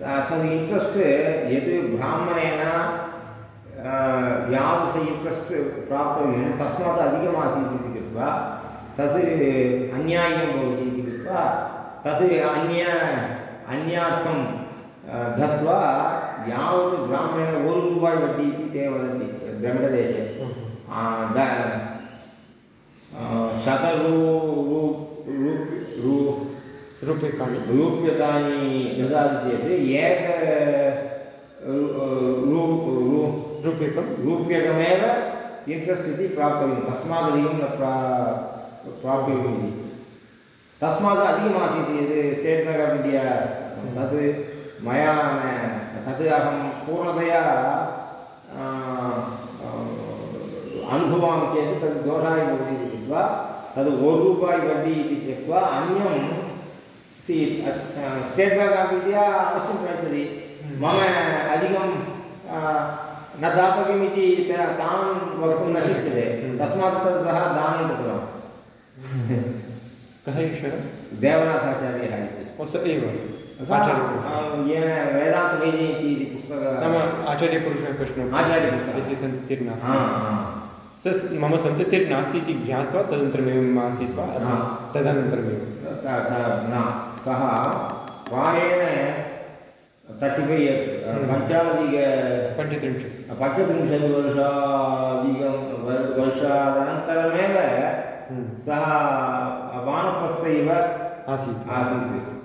तद् इण्ट्रेस्ट् यत् ब्राह्मणेन यादृश इण्ट्रेस्ट् प्राप्तव्यं तस्मात् अधिकमासीत् इति कृत्वा तत् अन्याय्यं भवति इति कृत्वा तत् अन्य अन्यार्थं दत्वा यावत् ब्राह्मणेन ओरु रूपाय् वड्डि इति ते वदन्ति द्रविडदेशे। आ, द- शतरू रू रू रू रूप्यकाणि रूप्यकाणि ददाति चेत् एक रूप्यकं रूप्यकमेव इण्ट्रेस्ट् इति प्राप्तव्यं तस्मादधिकं न प्रा प्राप्यव्यम् इति तस्मात् अधिकमासीत् यत् स्टेट् बेङ्क् आफ् इण्डिया तत् मया तत् अहं पूर्णतया अनुभवामि चेत् तद् दोषाय भवति इति कृत्वा तद् ओर् रूपाय् वड्डि इति त्यक्त्वा अन्यं सि स्टेट् बेङ्क् आफ् इण्डिया अवश्यं प्रयच्छति मम अधिकं न दातव्यमिति त- तान् वक्तुं न शक्यते। तस्मात् सः दाने दत्तवान्। कः एषः देवनाथाचार्यः इति। स एव। येन वेदान्तवेदयन्ति इति पुस्तकं नाम आचार्यपुरुषः कश्चन आचार्यपुरुषः। यस्य सन्ततिर्नास्ति। स मम सन्ततिर्नास्ति इति ज्ञात्वा तदनन्तरमेवम् आसीत् वा। तदनन्तरमेव न सः प्रायेण तर्टि फैव् इयर्स् पञ्चाधिक पञ्चत्रिंशत् पञ्चत्रिंशत् वर्षाधिकं वर्- वर्षादनन्तरमेव हम्म। सः वानप्रस्थ इव आसीत् आसीत्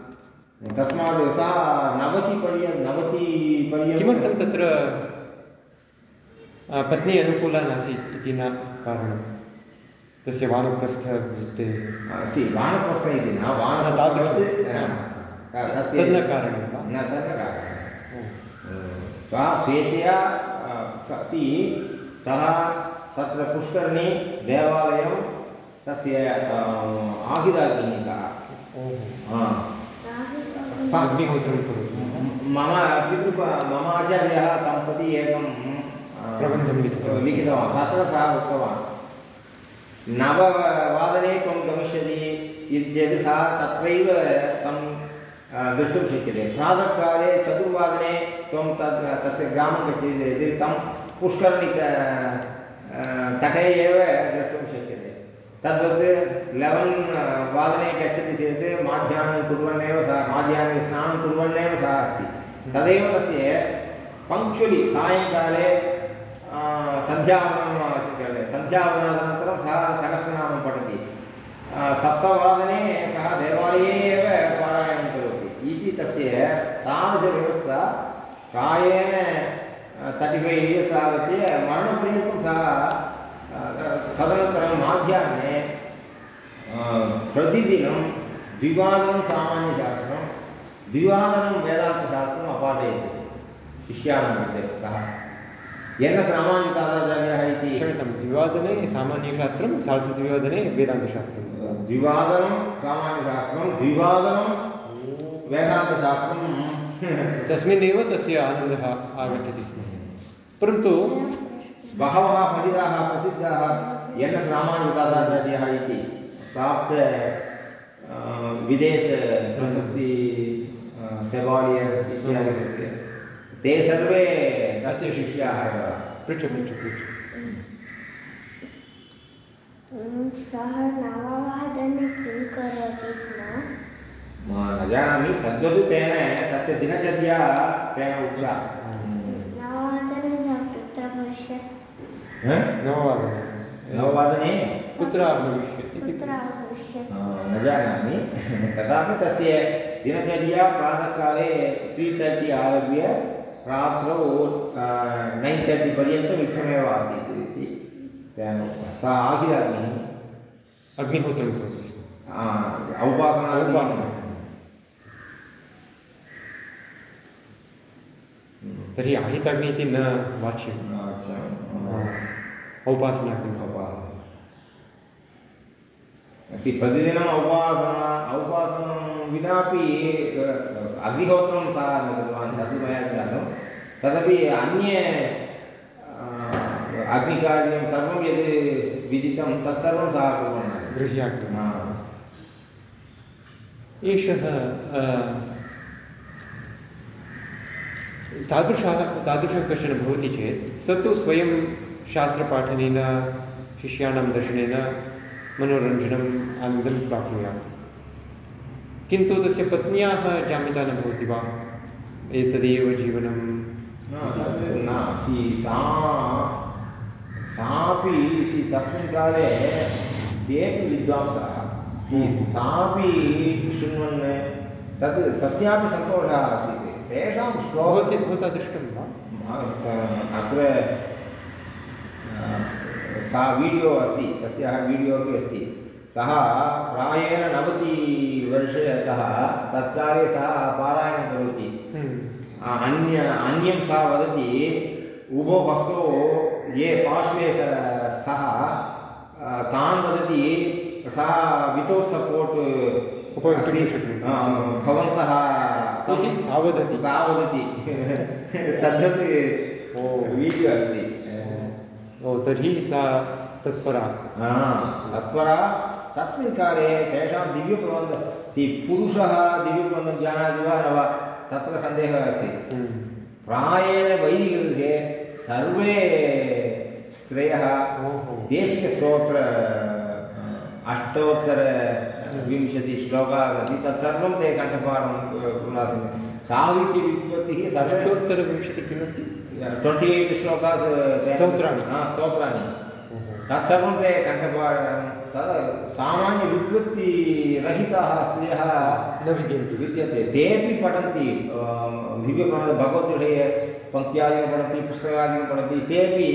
तस्मात् सः नवतिपर्य नवतिपर्यन्तं किमर्थं तत्र पत्नी अनुकूला नासीत् इति न कारणं? तस्य वानप्रस्थवृत्तेः सि वानप्रस्थ इति न। वानप्रस्थवत् अ, तस्य कारणं वा? न तन्न कारणं। सः स्वेच्छया सि सः तत्र पुष्करणी देवालयं तस्य आहिदाग्निः सः ओहो हा। आहितवान् ता- अग्निहोत्रं करोति मम पितृ मम आचार्यः तं प्रति एकं प्रबन्धं लिखितवान्। लिखितवान् तत्र सः उक्तवान्। नववादने त्वं गमिष्यति इति चेत् सः तत्रैव तं द्रष्टुं शक्यते। प्रातःकाले चतुर्वादने त्वं तत् तस्य ग्रामं गच्छति चेत् तं पुष्करणि तटे एव द्रष्टुं शक्यते। तद्वत् लेवन् वादने गच्छति चेत् माध्याह्नं कुर्वन्नेव सः माध्याह्ने स्नानं कुर्वन्नेव सः अस्ति। तदेव तस्य पङ्क्चुलि सायङ्काले आ, सन्ध्यावनं स्वीक्रियते सन्ध्यावनानन्तरं सः सहस्रनामं पठति। सप्तवादने सः देवालये एव पारायणं करोति। इति तस्य तादृशव्यवस्था प्रायेण तर्टि फैव् इयर्स् आगत्य मरणपर्यन्तं सः तदनन्तरं माध्याह्ने प्रतिदिनं द्विवादनं सामान्यशास्त्रं द्विवादनं वेदान्तशास्त्रम् अपाठयति शिष्याणां कृते सः। एन् एस् रामानुजताताचार्यः इति क्षम्यतां द्विवादने सामान्यशास्त्रं सार्धद्विवादने वेदान्तशास्त्रं। द्विवादनं सामान्यशास्त्रं द्विवादनं वेदान्तशास्त्रं तस्मिन्नेव तस्य आनन्दः आगच्छति स्म। परन्तु बहवः पण्डिताः प्रसिद्धाः एन् एस् रामानुजदादाचार्यः इति प्राप्त विदेश प्रशस्ति सेवालियर् इत्यादि ते सर्वे तस्य शिष्याः एव। पृच्छ पृच्छ पृच्छ। सः नववादने किं करोति स्म? न जानामि तद्वत् तेन तस्य दिनचर्या तेन उक्ता नववादने सः कुत्र पश्यत् ह? नववादने। नववादने कुत्र भविष्यति अ, न जानामि। तथापि तस्य दिनचर्या प्रातःकाले त्री तर्टि आरभ्य रात्रौ नैन् तर्टि पर्यन्तम् इत्थमेव आसीत् इति सा आहिराग्निः अग्निहोत्रं करोति स्म। औपासना उपासना तर्हि आहिताग्नि इति न वाच्यम्। अच्छा औपासनाग्नि औपासना अस्ति प्रतिदिनम् औपासना औपासनं विनापि अग्निहोत्रं सः न कृतवान् तद् मया ज्ञातं। तदपि अन्य अग्निकार्यं सर्वं यद् विदितं तत्सर्वं सः कुर्वन् आसीत्। एषः तादृशः तादृशः कश्चन भवति चेत् स तु स्वयं शास्त्रपाठनेन शिष्याणां दर्शनेन मनोरञ्जनम् आनन्दं प्राप्नुयात्। किन्तु तस्य पत्न्याः जामिता न भवति वा? एतदेव जीवनं। सापि तस्मिन् काले तेपि विद्वांसः तापि शृण्वन् तद् तस्यापि सन्तोषः आसीत्। तेषां श्लोकं भवता दृष्टं वा अत्र सा वीडियो अस्ति तस्याः वीडियो अपि अस्ति सः प्रायेण नवतिवर्षतः तत्काले सः पारायणं करोति हम्म। अन्य अन्यं सा वदति उभौ हस्तौ ये पार्श्वे स- स्तः तान् वदति सः वितौट् सपोर्ट् उपवेष्टुं भवन्तः सा वदति। सा वदति तद्वत् ओ। वीडियो अस्ति ओ तर्हि सा तत्परा। तत्परा। तस्मिन् काले तेषां दिव्यप्रबन्धः सि पुरुषः दिव्यप्रबन्धं जानाति वा न वा तत्र सन्देहः अस्ति। हम्म। प्रायेण वैदिकगृहे सर्वे स्त्रियः। देशिकस्तोत्र अष्टोत्तरविंशतिश्लोकाः सन्ति। तत्सर्वं ते कण्ठपाठं कुर्वन्ति साहित्यव्युत्पत्तिः सर्वे अष्टोत्तरविंशतिः किमस्ति? ट्वेण्टि एय्ट् श्लोकास् स्तोत्राणि। हा स्तोत्राणि। तत्सर्वं ते कण्ठपाठं तद् सामान्यविद्वत्तिरहिताः स्त्रियः न विद्यन्ते विद्यते तेपि पठन्ति दिव्यप्रणद भगवद्विषये पङ्क्त्यादिकं पठन्ति पुस्तकादिकं पठन्ति तेपि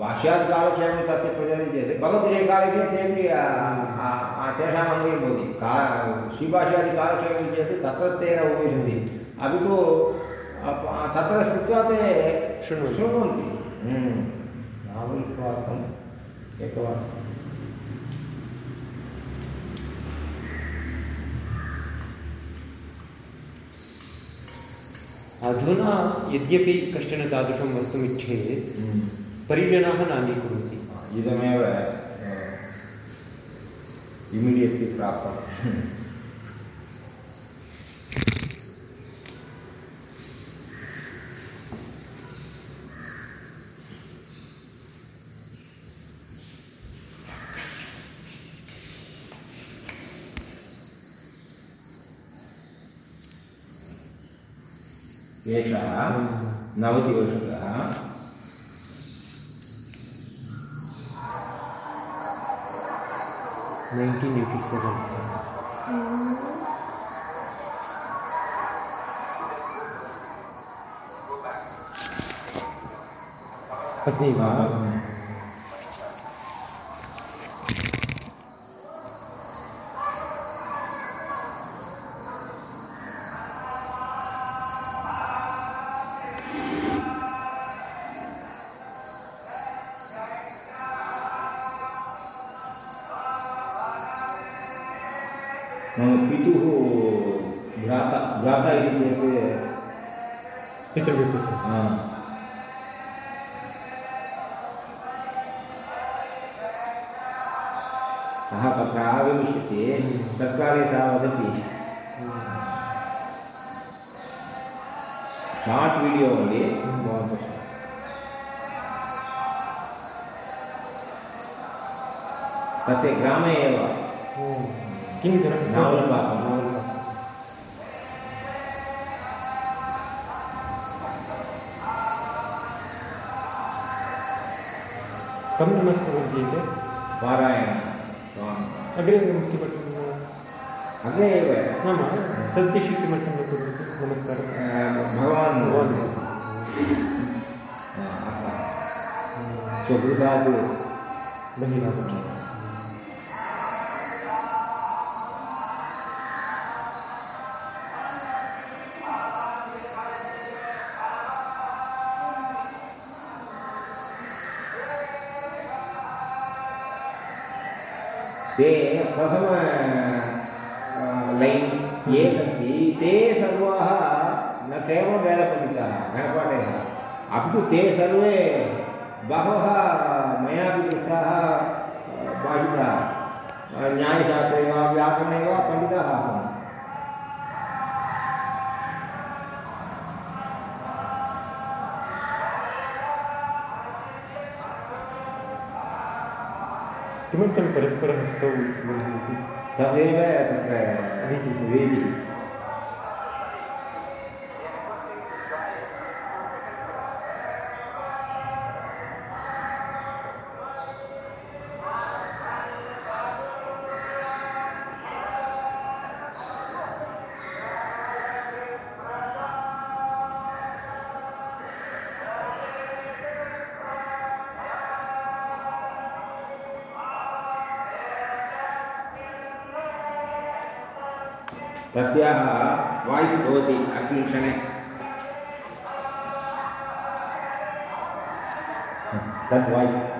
भाष्यादिकालक्षेपं तस्य प्रचलति चेत् भगवद्विषयकाले तेपि तेषाम् अन्वयं भवति का श्रीभाष्यादिकालक्षेपं चेत् तत्र ते उपविशन्ति अपि तु तत्र स्थित्वा ते शृण्वन्ति। शृण्वन्ति। हम्म। नावल्पाकम् एकवारम् अधुना यद्यपि कश्चन तादृशं वस्तुम् इच्छेत् परिजनाः नाङ्गीकुर्वन्ति। इदमेव इमिडियेट्लि प्राप्तं। एषः नवतिवर्षिकः नैन्टीन् एय्टि सेवेन्। पत्नी वा ग्रामे एव किं नावलपाकं। कं पारायणं अग्रे किमर्थं अग्रे एव नाम तद्दिशि किमर्थं न कुर्वन्ति नमस्कारः भगवान् स्वगृहात् बहिरागच्छति लैन् ये सन्ति ते सर्वाः न केवलं वेदपण्डिताः गणपाठयः अपि तु ते सर्वे बहवः मयापि दृष्टाः अ, न्यायशास्त्रे वा व्याकरणे वा पण्डिताः आसन्। किमर्थं परस्परहस्तौ बन्धन्ति तदेव तत्र रीतिः। रीतिः तस्याः वाय्स् भवति अस्मिन् क्षणे। तद् वाय्स्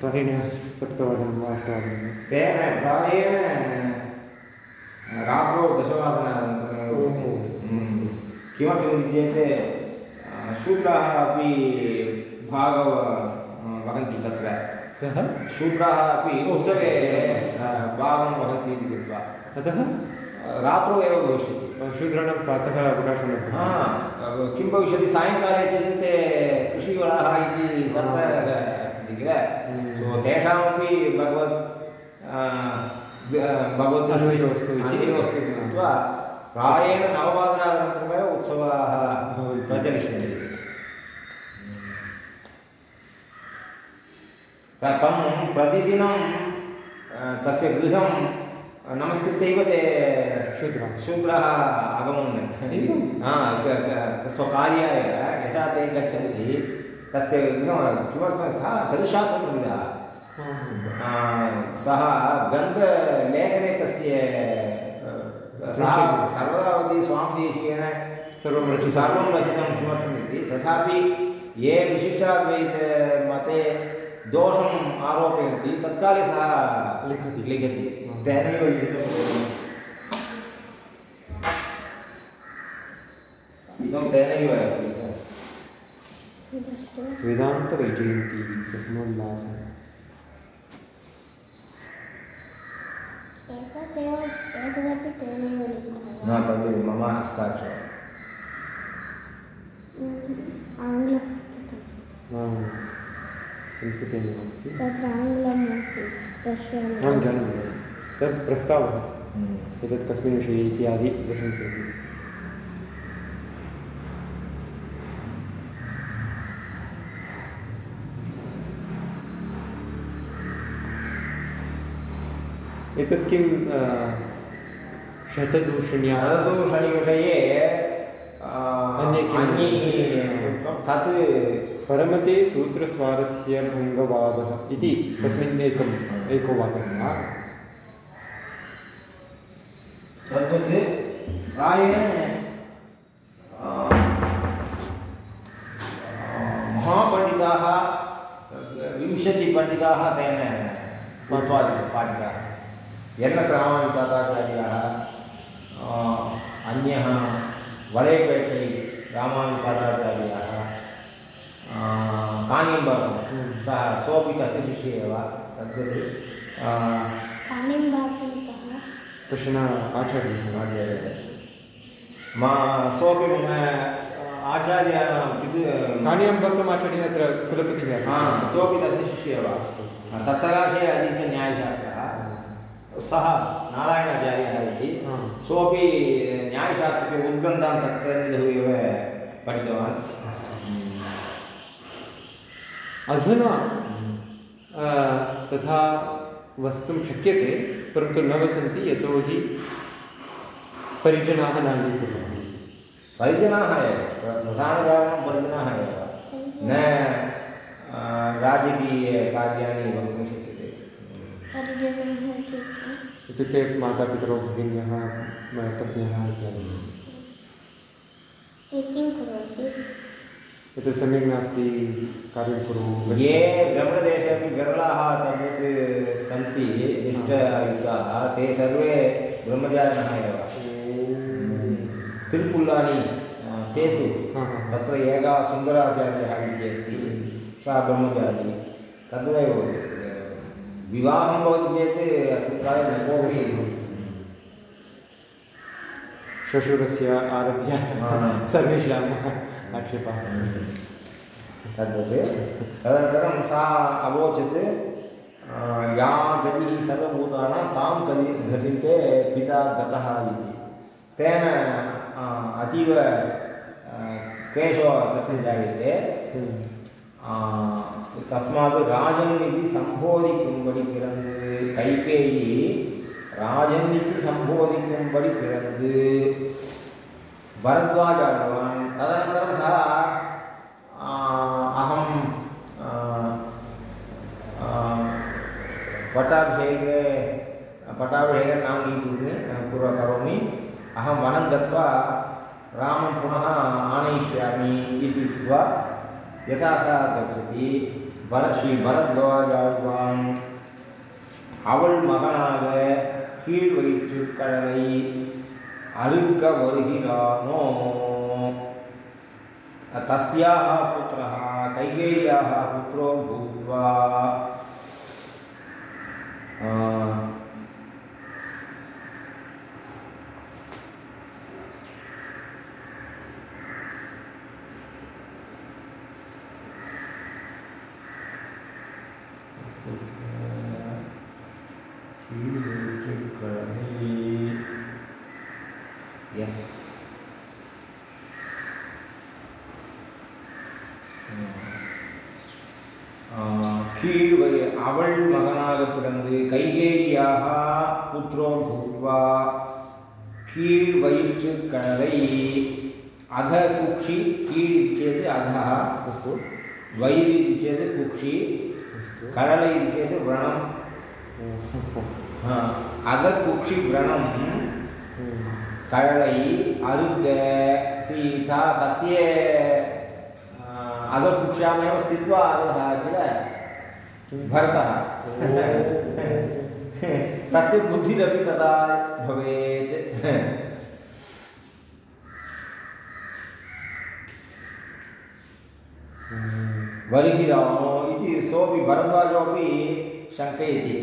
प्रायेण सप्तवादनं वा अष्टवादनं तेन प्रायेण रात्रौ दशवादनानन्तरमेव। किमर्थमिति चेत् शूद्राः अपि भागव वहन्ति तत्र शूद्राः अपि उत्सवे भागं वहन्ति इति कृत्वा अतः रात्रौ एव भविष्यति शूद्राणां प्रातः अवकाशः हा, किं भविष्यति सायङ्काले चेत् ते कृषिवलाः इति तत्र अस्ति किल सो तेषामपि भगवत् अ, द- इति। कृत्वा प्रायेण नववादनानन्तरमेव उत्सवाः प्रचलिष्यन्ति। स तं प्रतिदिनं तस्य गृहं नमस्कृत्यैव ते शूद्राः शूद्रः आगमन्? हा स्वकार्याय यथा ते गच्छन्ति। तस्य किमर्थं? सः चतुश्शास्त्रपण्डितः आ, सः ग्रन्थलेखने तस्य अ, सः स्वामिदेशिकेन सर्वं रचितं. सर्वं रचितं किमर्थम् इति? तथापि ये विशिष्टाद्वैतमते दोषम् आरोपयन्ति तत्काले सः लिखति। लिखति। तेनैव लिखितं। तेनैव एतदेव एतदपि तेनैव लिखितं न तद् मम हस्ताक्षरम्। आङ्ग्लपुस्तकं आम्। संस्कृतेनैव अस्ति। तत्र आङ्ग्लम् आसीत् पश्यामि अहं जानामि तत् प्रस्तावः। एतत् कस्मिन् विषये इत्यादि प्रशंसति एतत् किं शतदूषण्याः शरदूषणिविषये अन्ये किम्? तत् परमते सूत्रस्वारस्य भङ्गवादः इति तस्मिन् एकम् एको वादः तद्वत् प्रायेण महापण्डिताः विंशतिपण्डिताः तेन पाठिताः। रामानुताचार्याः अन्यः वडेपेटै रामानुताचार्याः कानिम्बाबु सः सोपि तस्य शिष्ये एव तद्वत् कश्चन आचार्यः आचार्यः मा सोपि मम आचार्याणां पितृ कानियम्बकम् आचार्यः अत्र कुलपतिः हा सोपि तस्य शिष्य एव तत्सकाशे अधीतं न्यायशास्त्रः सः नारायणाचार्यः इति हा। सोपि न्यायशास्त्रस्य उद्गन्तान् तत्सन्निधौ एव पठितवान्। अधुना तथा वस्तुं शक्यते परन्तु न वसन्ति यतोहि परिजनाः न अङ्गीकुर्वन्ति परिजनाः एव प्र- प्रधानकारणं परिजनाः एव। न राजकीयकार्याणि वक्तुं शक्यते। परिजनः इत्युक्ते इत्युक्ते मातापितरौ भगिन्यः म- ते किं कुर्वन्ति एतत् सम्यक् नास्ति कार्यं कुरु ये ब्रह्मदेशे अपि विरलाः तद्वत् सन्ति निष्ठयुक्ताः ते सर्वे ब्रह्मचारिणः एव तिरुपुल्लानि सेतु हा, हा। तत्र एकः सुन्दराचार्यः इति अस्ति सः ब्रह्मचारी भवति विवाहं भवति चेत् अस्मिन् काले न कोपि श्वशुरस्य आरभ्य। हा। सर्वेषाम् आक्षेपः। तद्वत् तदनन्तरं सा अवोचत् या गतिः सर्वभूतानां तां गति गतिं ते पिता गतः इति। तेन अतीव क्लेशो तस्य जायते। हम्म। तस्मात् राजन् इति सम्बोधिकुम्बडि पिरन्द् कैकेयी ராஜன் இத்து சம்போதிக்கும்படி பிறந்து பரத்வாஜ் ஆழ்வான் ததனந்தரம் சா அகம் பட்டாபிஷேக பட்டாபிஷேகம் நாம் நீட்டு குர கரோமி அகம் வனம் கத்வா ராமம் புனः ஆனயிஷ்யாமி इति उक्त्वा यथा सः गच्छति भर ஸ்ரீ பரத்வாஜாழ்வான் அவள் மகனாக கீழ் வயிற்றுக் கடலை அறுக்க வருகிறானோ तस्याः पुत्रः कैकेय्याः पुत्रो भूत्वा கீழ் அவள் மகனாக பிறந்து கைகேயாக புத்ரோ பூர்வா. கீழ் வயிற்று கழலை அத குக்ஷி கீழ் இது சேது அதா அஸ்து வயிறு இது சேது குக்ஷி கடலை இது சேது விரணம். அத குக்ஷி விரணம் கழலை அருக சீதா தசிய आ, अधकुक्ष्यामेव स्थित्वा आगतः किल? भरतः। तस्य बुद्धिरपि तदा भवेत्। वरिगिरामो इति सोऽपि भरद्वाजोपि शङ्कयति।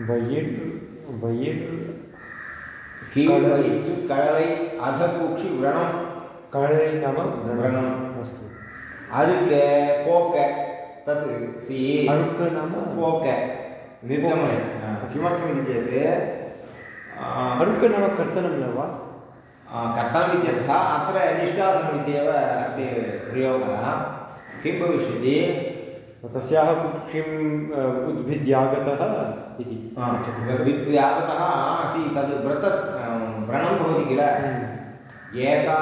वयिर् वयिर् कीळै कळलै। अधकुक्षि व्रणं काळे नाम व्रणम् अस्तु। अरुक पोक तत् सि अरुक् नाम पोक निर्गमने किमर्थमिति चेत् आ, अरुक् नाम कर्तनं न वा आ, कर्तनमित्यर्थः अत्र निष्कासनमित्येव अस्ति प्रयोगः किं भविष्यति तस्याः कुक्षिम् उद्भिद्यागतः इति आ, विद् आगतः सि तद् व्रतस् व्रणं भवति किल एका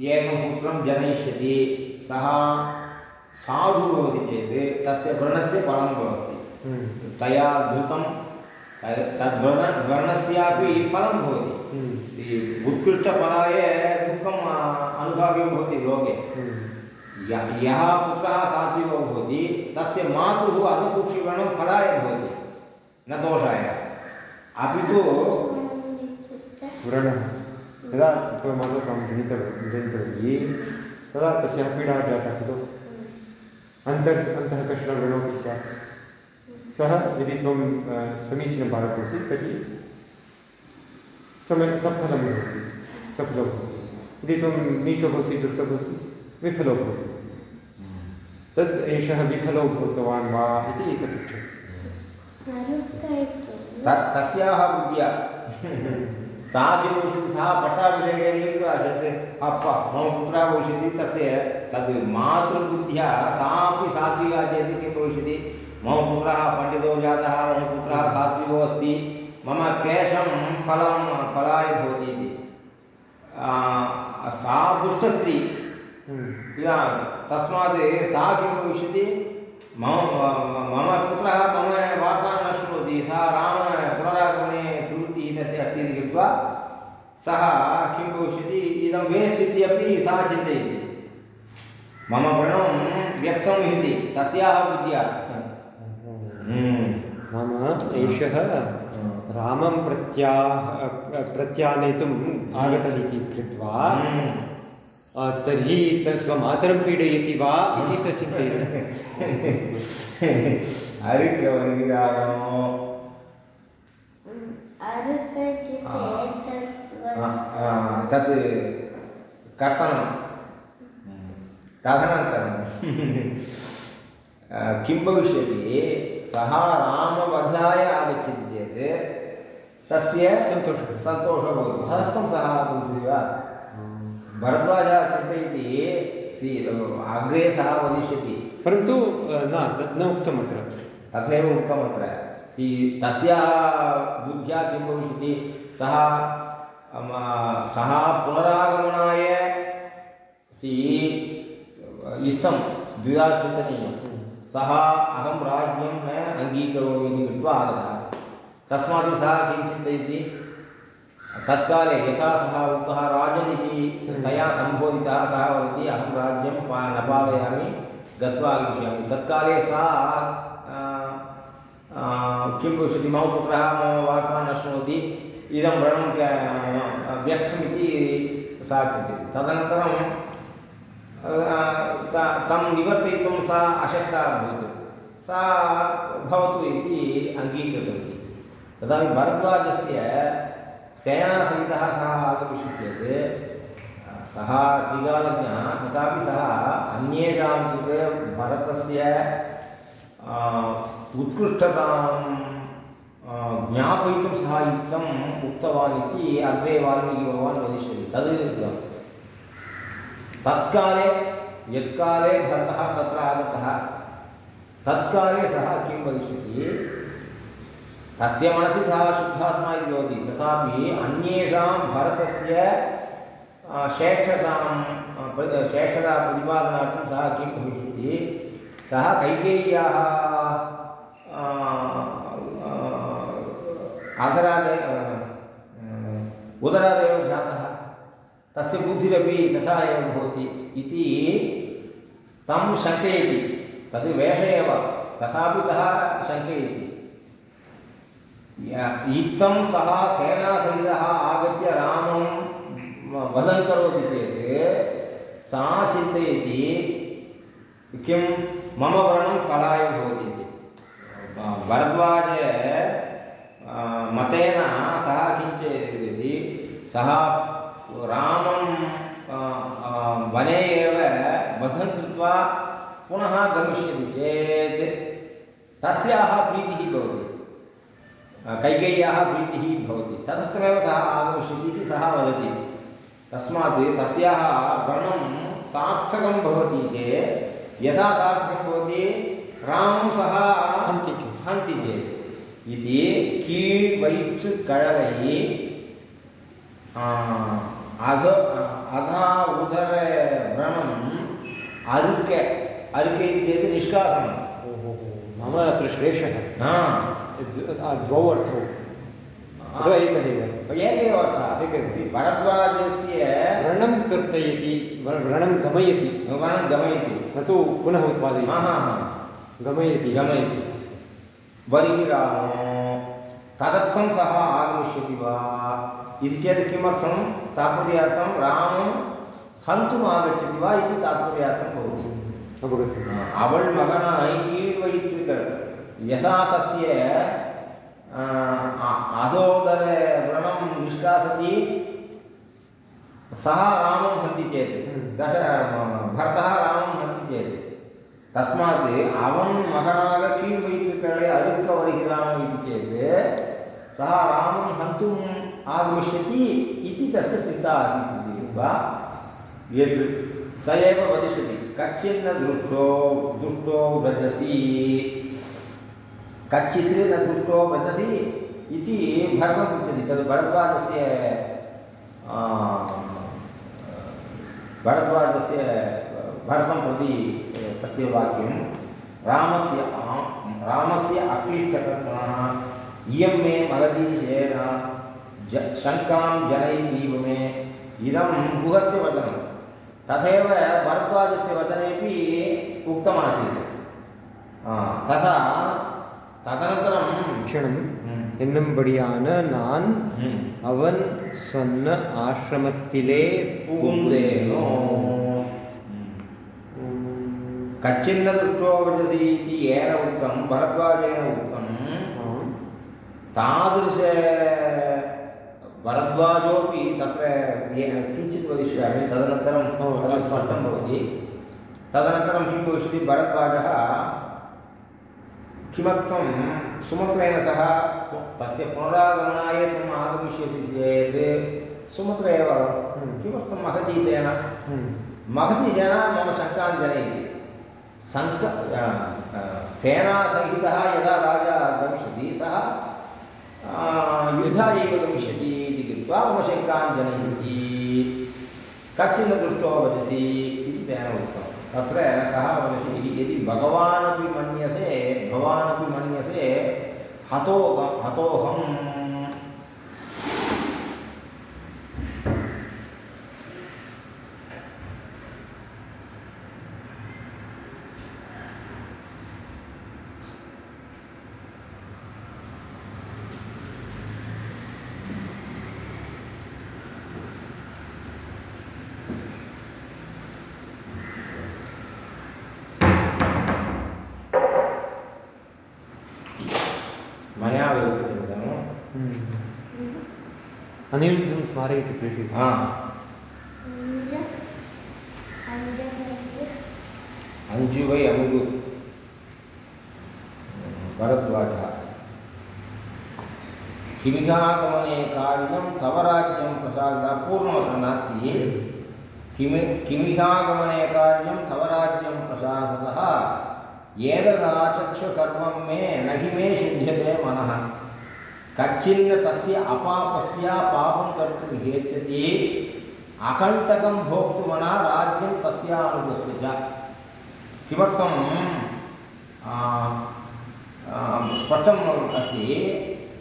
एकं पुत्रं जनयिष्यति। सः साधु भवति चेत् तस्य व्रणस्य फलं भवति। हम्म, तया धृतं तद् तद् व्रण व्रणस्यापि फलं भवति। हम्म, उत्कृष्टफलाय दुःखम् अनुभाव्यं भवति लोके। हम्म, यः यः पुत्रः सात्विको भवति तस्य मातुः अधकुक्षिवणं फलाय भवति। न दोषाय। अपि तु व्रणः। यदा त्वं मातुः जनितवती जनितवती तदा तस्याः पीडा जाता खलु अन्तर् अन्तः कश्चन व्रणोपि स्यात्। सः यदि त्वं समीचीनं बालकोऽसि तर्हि समय सफलं भवति। सफलो भवति। यदि त्वं नीचो भवसि दुष्टो भवसि विफलो भवति। तद् एषः विफलो भूतवान् वा इति स पृच्छति। तस्याः बुद्ध्या। सा किं भविष्यति सः पट्टाभिषेके नीत्वा आसीत्। अप्पा मम पुत्रः भविष्यति तस्य तद् मातृबुद्ध्या सापि सात्विका चेत् किं भविष्यति? मम पुत्रः पण्डितो जातः मम पुत्रः सात्विको अस्ति। मम क्लेशं फलं फलाय भवति इति। सा दुष्टस्त्री। किल तस्मात् सा किं भविष्यति? मम मम पुत्रः मम वार्तां न शृणोति सः राम पुनरागमने प्रवृत्तिः तस्य अस्ति इति कृत्वा सः किं भविष्यति? इदं वेस्ट् इति अपि सः चिन्तयति। मम व्रणं व्यर्थम् इति तस्याः बुद्ध्या। हम्म। नाम एषः रामं प्रत्याह प्रत्यानेतुम् आगतः इति कृत्वा हम्म। तर्हि स्वमातरं पीडयति वा इति स चिन्तयति। तत् कर्तनं तदनन्तरं किं भविष्यति सः रामवधाय आगच्छति चेत् तस्य सन्तोषः सन्तोषः भवति तदर्थं सः आगमिष्यति वा भरद्वाजः चिन्तयति सि अग्रे सः वदिष्यति परन्तु न तत् न उक्तम् अत्र तथैव उक्तमत्र सि तस्याः बुद्ध्या किं भविष्यति सः सः पुनरागमनाय इत्थं द्विधा चिन्तनीयं सः अहं राज्यं न अङ्गीकरोमि इति कृत्वा आगतः। तस्मात् सः किं चिन्तयति तत्काले यथा सः उक्तः राजन् तया सम्बोधितः सः वदति, अहं राज्यं पा, न पालयामि, गत्वा आगमिष्यामि। तत्काले सा किं भविष्यति मम पुत्रः मम वार्तां न शृणोति इदं व्रणं व्यर्थमिति सा चिन्तयति तदनन्तरं तं निवर्तयितुं सा अशक्ता अभूत् सा भवतु इति अङ्गीकृतवती। तदापि भरद्वाजस्य सेनासहितः सः आगमिष्यति। चेत् सः त्रिकालज्ञः तथापि सः अन्येषां कृते भरतस्य उत्कृष्टतां ज्ञापयितुं सः इत्थम् उक्तवान् इति अग्रे वाल्मीकिभगवान् वदिष्यति। तद् तत्काले, यत्काले भरतः तत्र आगतः। तत्काले सः किं वदिष्यति? तस्य मनसि सः शुद्धात्मा इति भवति। तथापि अन्येषां भरतस्य श्रेष्ठतां श्रेष्ठता प्रतिपादनार्थं सः किं भविष्यति? सः कैकेय्याः अधरादे आ, आ, उदरादेव जातः। तस्य बुद्धिरपि तथा एव भवति इति तं शङ्कयति। तद् वेष एव तथापि सः शङ्कयति। इत्थं सः सेनासहितः आगत्य रामं वधं करोति चेत् सा चिन्तयति किं मम व्रणं पलाय भवति इति। भरद्वाज मतेन सः किं चेति सः रामं वने एव वधं कृत्वा पुनः गमिष्यति चेत् तस्याः प्रीतिः भवति कैकेय्याः प्रीतिः भवति तदर्थमेव सः आगमिष्यति इति सः वदति तस्मात् तस्याः व्रणं सार्थकं भवति चेत् यथा सार्थकं भवति रामं सः हन्ति हन्ति चेत् इति கீழ்வயிற்று கழலை அத அதா உதர व्रणम् அறுக்க அறுக்க चेत् निष्कासनम् ओहो नाम अत्र श्लेषः हा द्- आ, द्वौ अर्थौ अथवा एकः एव एकैव अर्थः एकैव। भरद्वाजस्य व्रणं कर्तयति व्र- व्रणं गमयति वनं गमयति न तु पुनः उत्पादयति हा हा हा गमयति गमयति बलिरामो तदर्थं सः आगमिष्यति वा? इति चेत् किमर्थं? तात्पर्यार्थं रामं हन्तुम् आगच्छति वा इति तात्पर्यार्थं भवति। अवगतम् अवळ् मगनाय कीड्वयित्विकर् यथा तस्य निष्कासति सः रामं हन्ति चेत्। दश भरतः रामं हन्ति चेत्। तस्मात् अवं मगनाग कीळ्वैत्तुकळे अरुक्कवरिहिरामः इति चेत् सः रामं हन्तुम् आगमिष्यति इति तस्य चिन्ता आसीत् इति कृत्वा यत् स एव वदिष्यति कच्चित् न दृष्टो, दुष्टो व्रजसि। कच्चित् न दुष्टो व्रजसि इति भर्मं पृच्छति तद् भरद्वाजस्य भरद्वाजस्य भरतं प्रति तस्य वाक्यं रामस्य आ- रामस्य अक्लिष्टकल्पना इयं मे महती सेना ज शङ्कां जनयतीव मे इदं गुहस्य वचनं तथैव भरद्वाजस्य वचनेपि उक्तमासीत् आ, तथा तदनन्तरं क्षणं ம், என்னும்படியான நான் ம், அவன் சொன்ன ஆசிரமத்திலே पुगुन्देनो कच्चिन्न दृष्टो वचसि इति येन उक्तं भरद्वाजेन उक्तं ஆம். तादृश भरद्वाजोपि तत्र किञ्चित् वदिष्यामि तदनन्तरं ओ, स्पष्टं भवति। तदनन्तरं किं भविष्यति? भरद्वाजः किमर्थं सुमत्रेण सह तस्य पुनरागमनाय त्वम् आगमिष्यसि चेत् सुमत्र एव किमर्थं महती सेना हम्म. महती सेना मम शङ्कां अ, सेनासहितः यदा राजा गमिष्यति सः युद्धाय एव गमिष्यति इति कृत्वा मम शङ्कां जनयति कच्चिन्न दृष्टो वदसि इति तेन उक्तं तत्र सः वदति यदि भगवानपि मन्यसे भवानपि मन्यसे हतो हतोऽहं सारे ही चुप रहे हाँ। अंजु। भाई अमुदु भरद्वाज। किमिगागमने कारिदं तव राज्यं प्रसादिता पूर्णमत्र नास्ति। किमि किमिगागमने तव राज्यं प्रसादतः। एतदाचक्षु सर्वं मे न हि मे शुध्यते मनः। कच्चिन्न तस्य अपापस्य पापं कर्तुं हेच्छति। अकण्टकं भोक्तुमना राज्यं तस्यानुगस्य च। किमर्थं? स्पष्टम् अस्ति।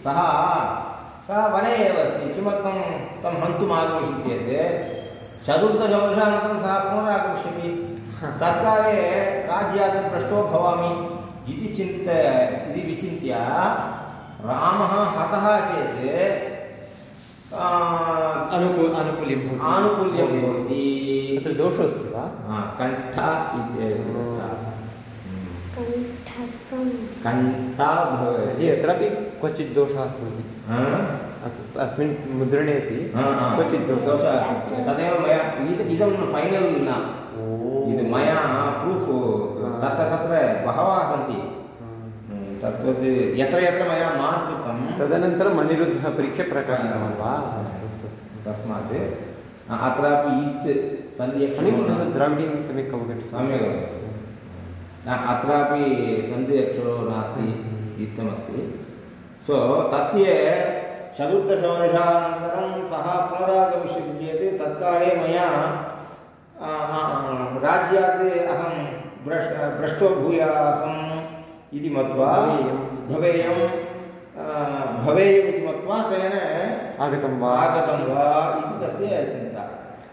सः सः वने एव अस्ति। किमर्थं तं हन्तुम् आगमिष्यति चेत् चतुर्दशवर्षानन्तरं सः पुनरागमिष्यति। तत्काले राज्यात् भ्रष्टो भवामि इति चिन्त, इति विचिन्त्य रामः हतः चेत् आ, अनुकूल आनुकूल्यं भवति। आनुकूल्यं भवति। अत्र दोषोऽस्ति वा? कण्ठ इति कण्ठा भवति। अत्रापि क्वचित् दोषाः सन्ति। अस्मिन् मुद्रणे अपि हा, हा. क्वचित् दोषाः दोषाः सन्ति। तदेव मया इदं फैनल् न। इद मया प्रूफ् तत्र तत्र बहवः सन्ति। तद्वत् यत्र यत्र मया मार्क् कृतं तदनन्तरम् अनिरुद्धः परीक्षे प्रकाशितवान् वा? अस्तु अस्तु। तस्मात् अत्रापि इत् द्राविडीं सम्यक् अवगच्छति। सम्यक् अवगच्छति। अत्रापि नास्ति इत्थमस्ति सो तस्य चतुर्दशवर्षानन्तरं सः पुनरागमिष्यति चेत् तत्काले मया राज्यात् अहं भ्रष् भ्रष्टो भूयासम्। इति मत्वा भवेयं। भवेयम् इति मत्वा तेन आगतं वा? आगतं वा इति तस्य चिन्ता।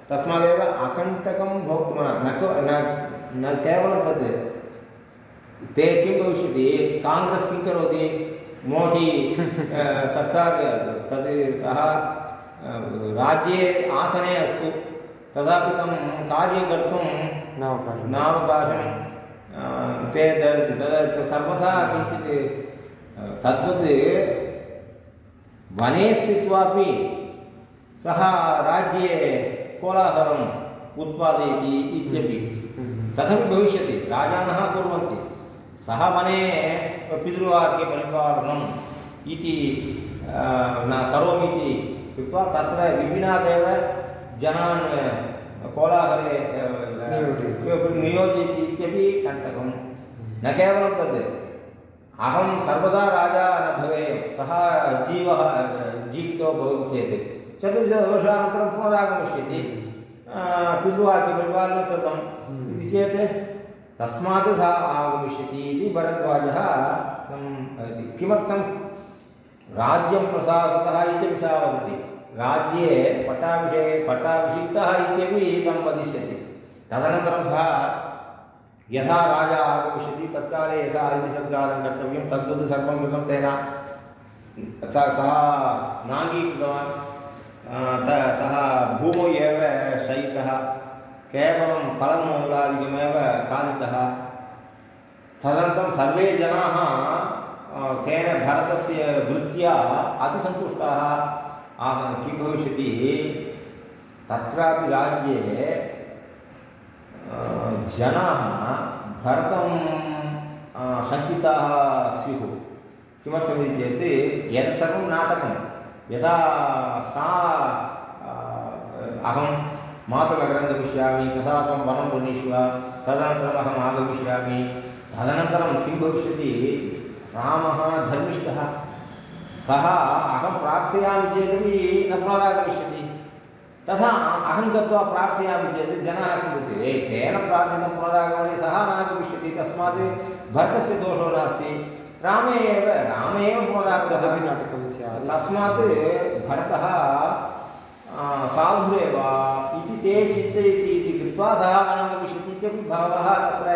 तस्मादेव अकण्टकं भोक्तुमः न को न न केवलं तत् ते किं भविष्यति? काङ्ग्रेस् किं करोति? मोदी सर्कार् तद् सः राज्ये आसने अस्तु। तथापि तं कार्यं कर्तुं नावकाशः ते ददति तद् सर्वथा किञ्चित् तद्वत् वने स्थित्वापि सः राज्ये कोलाहलम् उत्पादयति इत्यपि तथापि भविष्यति राजानः कुर्वन्ति सः वने पितृवाक्यपरिपालनम् इति न करोमि इति कृत्वा तत्र विपिनादेव जनान् कोलाहले नियोजयति। इत्यपि कण्टकं न केवलं तद् अहं सर्वदा राजा न भवेयं सः जीवः जीवितो भवति चेत् चतुर्दशवर्षानन्तरं पुनरागमिष्यति पितृवाक्यपरिपालनं कृतम् इति चेत् तस्मात् सः आगमिष्यति इति भरद्वाजः तं किमर्थं राज्यं प्रशासतः इत्यपि सः वदति राज्ये पट्टाभिषे पट्टाभिषिक्तः इत्यपि तं वदिष्यति तदनन्तरं सः यथा राजा आगमिष्यति, तत्काले यथा अतिथिसत्कारं कर्तव्यं, तद्वत् सर्वं कृतं तेन। तथा सः नाङ्गीकृतवान्। त, सः भूमौ एव शयितः, केवलं फलमूलादिकमेव खादितः। तदनन्तरं सर्वे जनाः तेन भरतस्य वृत्त्या अतिसन्तुष्टाः। आसन् किं भविष्यति? तत्रापि राज्ये जनाः भरतं शङ्किताः स्युः। किमर्थमिति चेत्, यत् सर्वं नाटकं, यदा सा अहं मातुनगरं गमिष्यामि तथा त्वं वनं गमिष्य तदनन्तरम् अहम् आगमिष्यामि, तदनन्तरं किं भविष्यति? रामः धर्मिष्ठः। सः अहं प्रार्थयामि चेदपि न पुनरागमिष्यति तथा अहं गत्वा प्रार्थयामि चेत् जनाः किं वदन्ति ए तेन प्रार्थितं पुनरागमने सः नागमिष्यति। तस्मात् भरतस्य दोषो नास्ति। रामे एव रामे एव पुनरागतः। नाटकं स्यात्। तस्मात् भरतः साधुरेव इति ते चिन्तयति इति कृत्वा सः वनं इत्यपि बहवः तत्र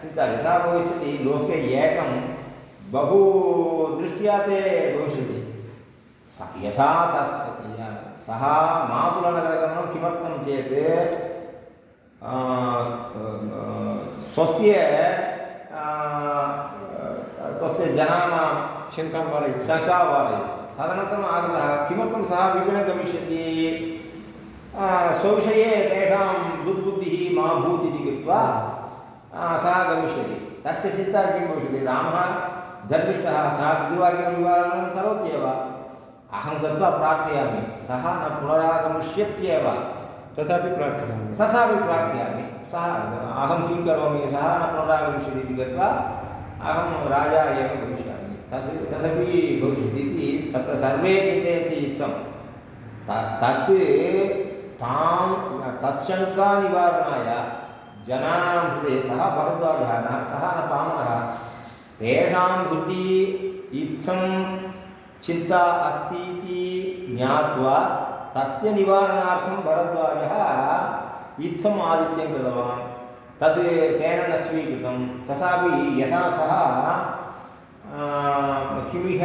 चिन्ता यथा भविष्यति। लोके एकं बहु दृष्ट्या ते भविष्यति यथा तस् सः मातुलनगरगमनं किमर्थं चेत् स्वस्य तस्य जनानां शङ्कां वारयति। शङ्का वारयति। तदनन्तरम् आगतः किमर्थं सः विपिनं गमिष्यति? स्वविषये तेषां दुर्बुद्धिः मा भूत् इति कृत्वा सः गमिष्यति। तस्य चिन्ता किं भविष्यति? रामः धर्मिष्ठः सः पितृवाक्यनिवारणं करोत्येव। अहं गत्वा प्रार्थयामि सः न पुनरागमिष्यत्येव। तथापि प्रार्थयामि। तथापि प्रार्थयामि सः अहं किं करोमि सः न पुनरागमिष्यति इति कृत्वा अहं राजा एव भविष्यामि। तत् तदपि भविष्यति इति तत्र सर्वे चिन्तयन्ति इत्थं। त- तत् तां तत्शङ्कानिवारणाय जनानां कृते सः भरद्वाजः न सः न पामरः तेषां कृते इत्थं चिन्ता अस्ति इति ज्ञात्वा तस्य निवारणार्थं भरद्वाजः इत्थम् आदित्यं कृतवान्। तत् तेन न स्वीकृतं। तथापि यथा सः किमिह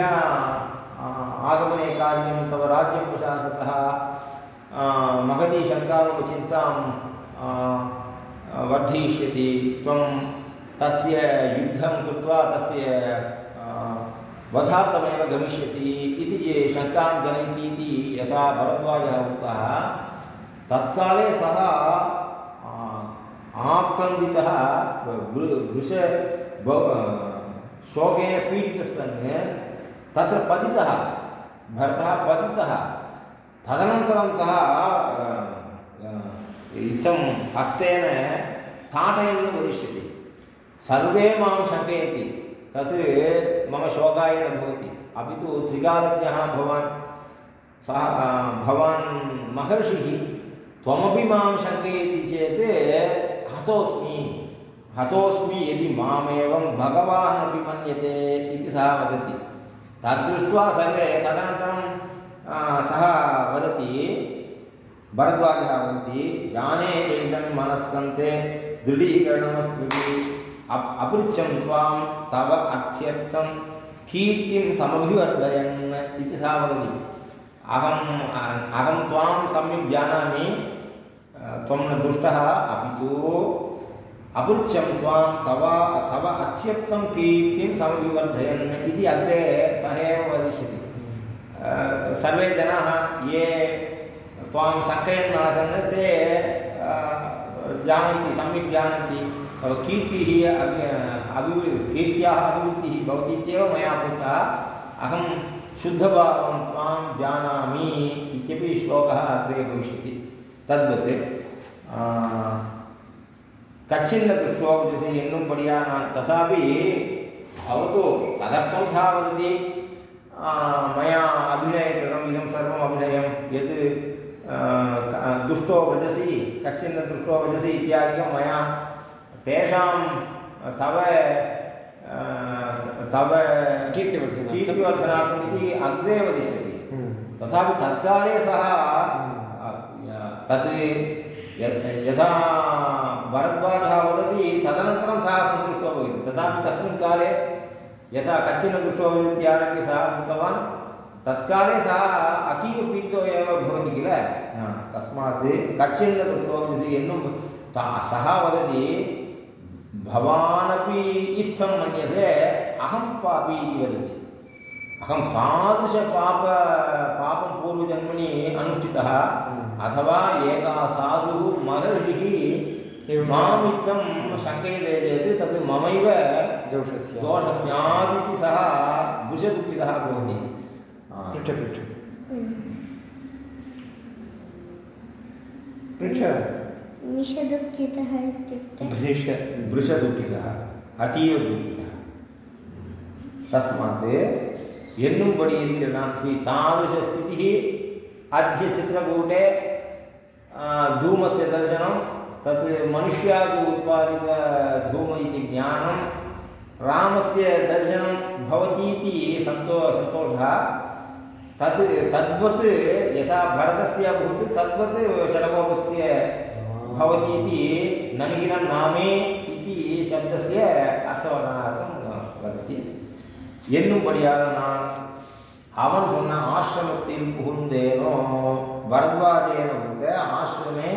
आगमने कार्यं तव राज्यं प्रशासतः महती शङ्का वर्धयिष्यति, त्वं तस्य युद्धं कृत्वा तस्य वधार्थमेव गमिष्यसि इति ये शङ्कां जनयति इति यथा भरद्वाजः उक्तः, तत्काले सः आक्रन्दितः वृष शोकेन पीडितः तत्र पतितः, भरतः पतितः। तदनन्तरं सः इत्थं हस्तेन ताटयन् वदिष्यति। सर्वे माँ शङ्कयन्ति तत् मम शोकाय न भवति। अपि तु त्रिकालज्ञः भवान्, सः भवान् महर्षिः, त्वमपि माँ शङ्कयति चेत् हतोऽस्मि। हतोऽस्मि यदि मामेवं भगवान् अपि मन्यते इति सः वदति। तद्दृष्ट्वा सर्वे तदनन्तरं सः वदति, भरद्वाजः वदति, जाने चैतन् मनस्तन्ते दृढीकरणमस्मृति अपृच्छं त्वां तव अर्थ्यर्थं कीर्तिं समभिवर्धयन् इति सः वदति। अहम् अहं त्वां सम्यक् जानामि त्वं न दुष्टः, अपि तु अपृच्छं त्वां तव तव अत्यक्तं कीर्तिं समविवर्धयन् इति अग्रे सः एव वदिष्यति सर्वे जनाः ये त्वां शङ्कयन् आसन् ते जानन्ति, सम्यक् जानन्ति कीर्तिः अभिवृ, कीर्त्याः अभिवृद्धिः भवति इत्येव मया उक्तः अहं शुद्धभावं त्वां जानामि इत्यपि श्लोकः अग्रे भविष्यति। तद्वत् कच्छिन्नदृष्टोपजसि एन्नुम्बडिया नान् तथापि भवतु, तदर्थं सः वदति मया अभिनयं कृतम् इदं सर्वम् अभिनयं, यत् दुष्टो व्रजसि कच्छिन्नदृष्टो व्रजसि इत्यादिकं मया तेषां तव तव कीर्तिवर्धनार्थं कीर्तिवर्धनार्थम् इति अग्रे वदिष्यति। तथापि तत्काले सः तत् यथा भरद्वाजः वदति तदनन्तरं सः सन्तुष्टो भवति तथापि तस्मिन् काले यथा कश्चन दृष्टो भवति आरभ्य सः उक्तवान् तत्काले सः अतीव पीडितो एव भवति किल? तस्मात् कश्चन दृष्टो एन्नुं सः वदति भवानपि इत्थं मन्यसे अहं पापी इति वदति। अहं तादृशपाप पापं पूर्वजन्मनि अनुष्ठितः अथवा एकः साधुः महर्षिः एवं। मामित्थं शङ्कयते चेत् तद् ममैव दोषस्य दोषः स्यात् इति सः भुजदुःखितः भवति। पृथ्वी पृथ्वी वृषदुःखितः अतीव दुःखितः तस्मात् एन्नुम्बडि इरिक्किरान्सि तादृशस्थितिः अद्य चित्रकूटे धूमस्य दर्शनं तत् मनुष्यादि उत्पादितधूम इति ज्ञानं रामस्य दर्शनं भवतीति सन्तो सन्तोषः तत् तद्वत् यथा भरतस्य अभूत् तद्वत् षडकोपस्य भवति इति ननिगिनं नामे इति शब्दस्य अर्थवर्णनार्थं वदति என்னும்படியாக நான் அவன் சொன்ன ஆசிரமத்தில் புகுந்தேனோ பரத்வாஜேன புகுந்த ஆசிரமே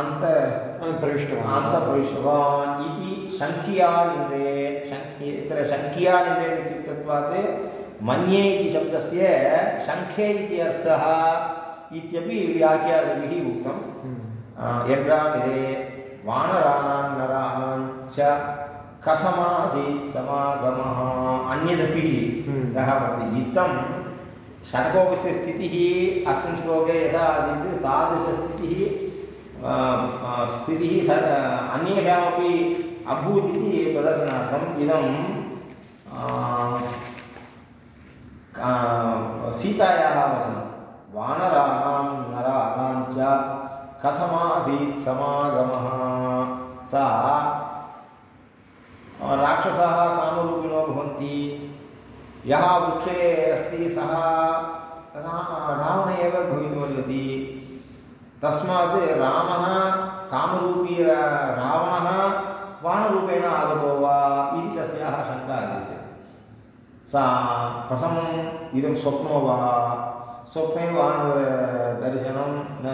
அந்த प्रविष्टवान् अन्तप्रविष्टवान् इति शङ्क्या निन्देन् शङ्क् इत्र शङ्क्या निन्देन् इत्युक्तत्वात् मन्ये इति शब्दस्य शङ्खे इति अर्थः इत्यपि व्याख्यादिभिः उक्तं। हम्म। यन्त्रानिरे वानराणां नराणां च कथमासीत् समागमः। अन्यदपि हम्म। सः वर्तते। इत्थं षट्कोपस्य स्थितिः अस्मिन् श्लोके यथा आसीत् तादृशस्थितिः स्थितिः स अन्येषामपि अभूत् इति प्रदर्शनार्थम् इदं सीतायाः वचनं वानराणां नराणां च कथमासीत् समागमः। सा राक्षसाः कामरूपिणो भवन्ति। यः वृक्षे अस्ति, सः रावणः एव भवितुमर्हति तस्मात् रामः कामरूपी रावणः वानरूपेण आगतो वा इति तस्याः शङ्का आसीत् सा प्रथमम् इदं स्वप्नो वा स्वप्ने वानरदर्शनं न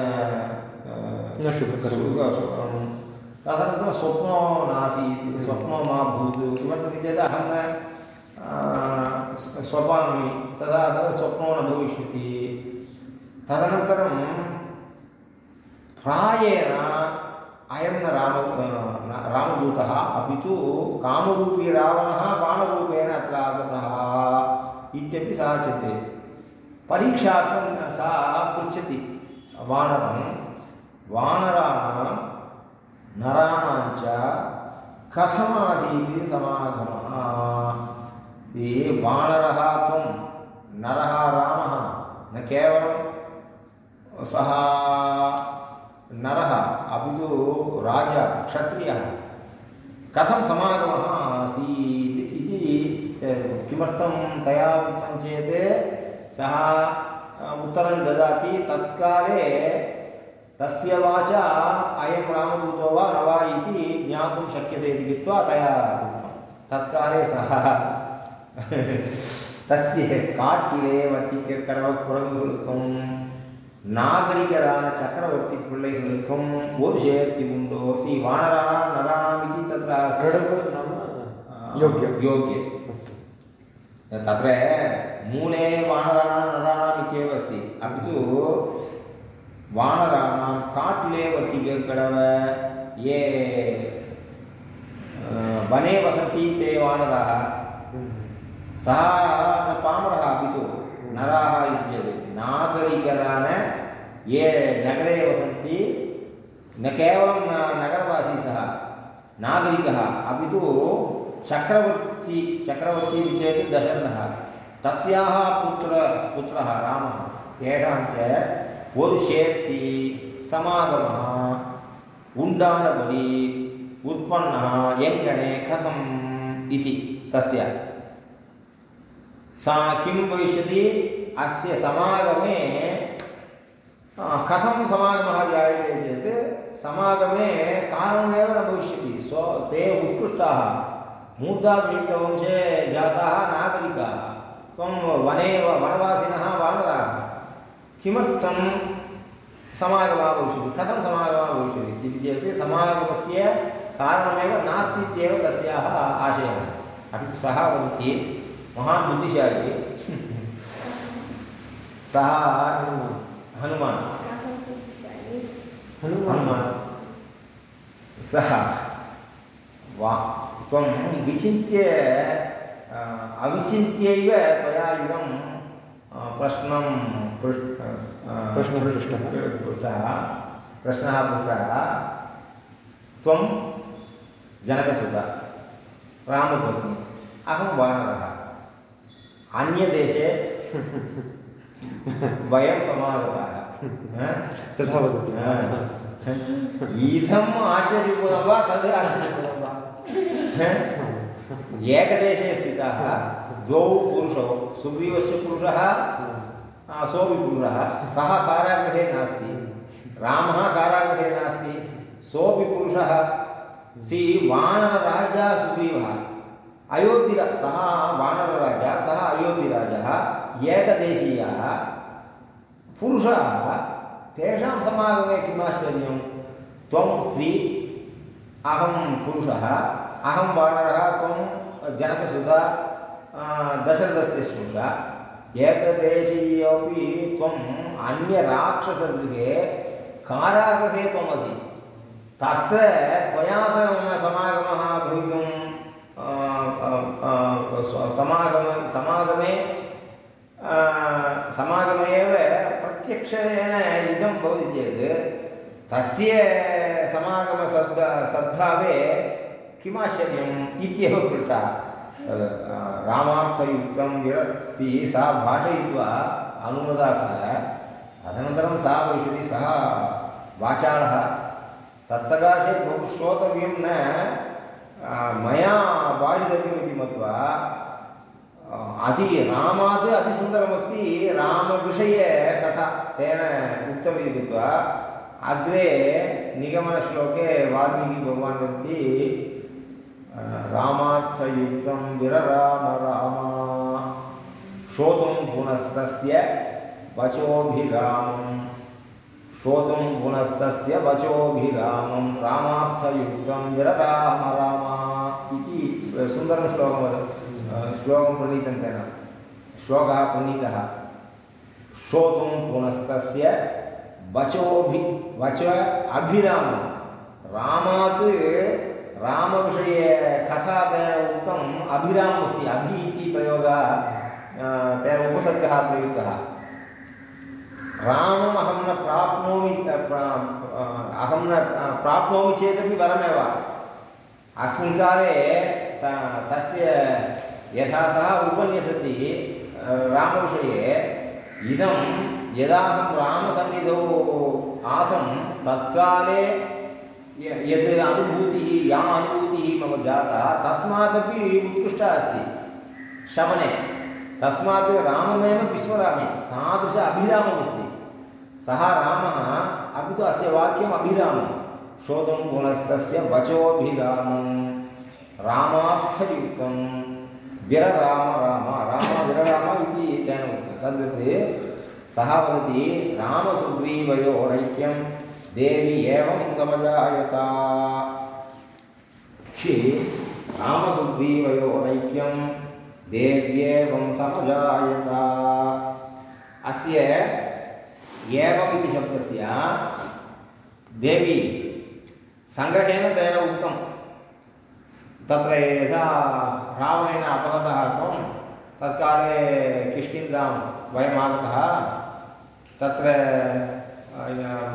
न शुभकरं। सुख- सुखं तदनन्तरं स्वप्नो नासीत् स्वप्नो मा भूत्। किमर्थमिति चेत् अहं न स्वपामि तदा तदा स्वप्नो न भविष्यति। तदनन्तरं प्रायेण अयं न राम रामदूतः, अपि तु कामरूपी रावणः बाणरूपेण अत्र आगतः इत्यपि सा चिन्तयति परीक्षार्थं सा पृच्छति वानरं, वानराणां नराणां च कथमासीत् समागमः? इति वानरः त्वं, नरः रामः, न केवलं सः नर अभी तो राजा, क्षत्रियः। कथं समागमः आसीत् इति किमर्थं तया उक्तं चेत्, सः उत्तरं ददाति, तत्काले तस्य वाचा अयं रामदूतो वा न वा इति ज्ञातुं शक्यते इति कृत्वा तया उक्तं तत्काले सः, तस्य काट्टिले वट्टिकरवकुरङ्गुकं நாகரிகரான சக்கரவர்த்தி பிள்ளைகளுக்கும் ஒரு சேர்த்தி உண்டோ சி வானராணாம் நராணாம் इति तत्र षडव नाम योग्यं योग्य अस्तु तत्र मूले वानराणां नराणाम् इत्येव अस्ति अपि तु वानराणां काटिले वर्तिककडव ये अ, वने वसन्ति ते वानराः सः न पामरः अपि तु नराः इति चेत् नागरिकरान ये नगरे वसन्ति, न केवलं नगरवासी सः नागरिकः, अपि तु चक्रवर्ती चक्रवर्ती इति चेत् दशरथः, तस्याः पुत्र, पुत्रः रामः, तेषां च समागमः, उण्डानबलि, उत्पन्नः यङ्गणे कथम् इति तस्य। सा किं भविष्यति? अस्य समागमे कथं समागमः जायते चेत्, समागमे कारणमेव न भविष्यति। स्व, ते उत्कृष्टाः। मूर्धाभिषिक्तवंशे जाताः नागरिकाः। त्वं वने वनवासिनः वानराः। किमर्थं समागमः भविष्यति? कथं समागमः भविष्यति इति चेत्, समागमस्य कारणमेव नास्ति इत्येव तस्याः आशयः। अपि तु सः वदति महान् बुद्धिशाली। सः हनुमान्। हनुमान्। सः वा त्वं विचिन्त्य अविचिन्त्यैव त्वया इदं प्रश्नं पृष् प्रश्नः पृष्टः। पृष्टः प्रश्नः पृष्टः। त्वं जनकसुता रामपत्नी अहं वानरः। अन्यदेशे वयं समागताः हा? तथा वदति। इदम् आश्चर्यपूतं वा तद् आश्चर्यपूतं वा हा? एकदेशे स्थिताः द्वौ पुरुषौ सुग्रीवस्य पुरुषः सोऽपि पुरुषः सः कारागृहे नास्ति रामः कारागृहे नास्ति सोऽपि पुरुषः सि वानरराजा सुग्रीवः अयोध्यरा सः वानरराजा सः अयोध्यराजः एकदेशीयाः पुरुषाः तेषां समागमे किम् आश्चर्यं त्वं स्त्री, अहं पुरुषः, अहं वानरः, त्वं जनकसुधा दशरथस्य श्रूषा एकदेशीयोपि त्वम् अन्यराक्षसगृहे कारागृहे त्वमसि। तत्र त्वया समागमः भवितुं समागम, समागमे समागमे एव प्रत्यक्षेन इदं भवति चेत् तस्य समागमसद् सद्भावे किमाश्चर्यम् इत्येव पृष्टः रामार्थयुक्तं विरसि सा भाषयित्वा अनुमदासः तदनन्तरं सः भविष्यति सः वाचालः। तत्सकाशे बहु श्रोतव्यं न मया पाठितव्यम् इति अति रामात् अतिसुन्दरमस्ति, रामविषये कथा। तेन उक्तमिति कृत्वा, अग्रे निगमनश्लोके वाल्मीकिभगवान् वदति, रामार्थयुक्तं विरराम रामा श्रोतुं पुनस्तस्य वचोभिरामम्। श्रोतुं पुनस्तस्य वचोभिरामं रामार्थयुक्तं विरराम राम इति सुन्दरं श्लोकं वद श्लोकं प्रणीतं श्लोकः प्रणीतः श्रोतुं पुनस्तस्य वचोभि, वच अभिरामं रामात् रामविषये कथा तेन उक्तम् अभिराममस्ति अभि इति प्रयोगः तेन उपसर्गः प्रयुक्तः। रामम् न प्राप्नोमि अहं न प्राप्नोमि चेदपि वरमेव। अस्मिन् काले तस्य यथा सः उपन्यसति रामविषये, इदं यदा अहं रामसन्निधौ आसं, तत्काले यत् अनुभूतिः, या अनुभूतिः मम जाता, तस्मादपि उत्कृष्टा अस्ति, शमने। तस्मात् राममेव विस्मरामि तादृश अभिराममस्ति। सः रामः, अपि तु अस्य वाक्यम् अभिरामं श्रोतुं पुनस्तस्य वचोभिरामं रामार्थयुक्तं विरराम राम राम विरराम इति तेन तद्वत् सः वदति रामसुग्रीवयोरैक्यं देवी एवं समजायता। हि रामसुग्रीवयोरैक्यं देव्येवं समजायता। अस्य एवम् इति शब्दस्य देवी सङ्ग्रहेण तेन उक्तं तत्र यथा रावणेन अपहतः त्वं तत्काले किष्किन्धां वयम् आगतः, तत्र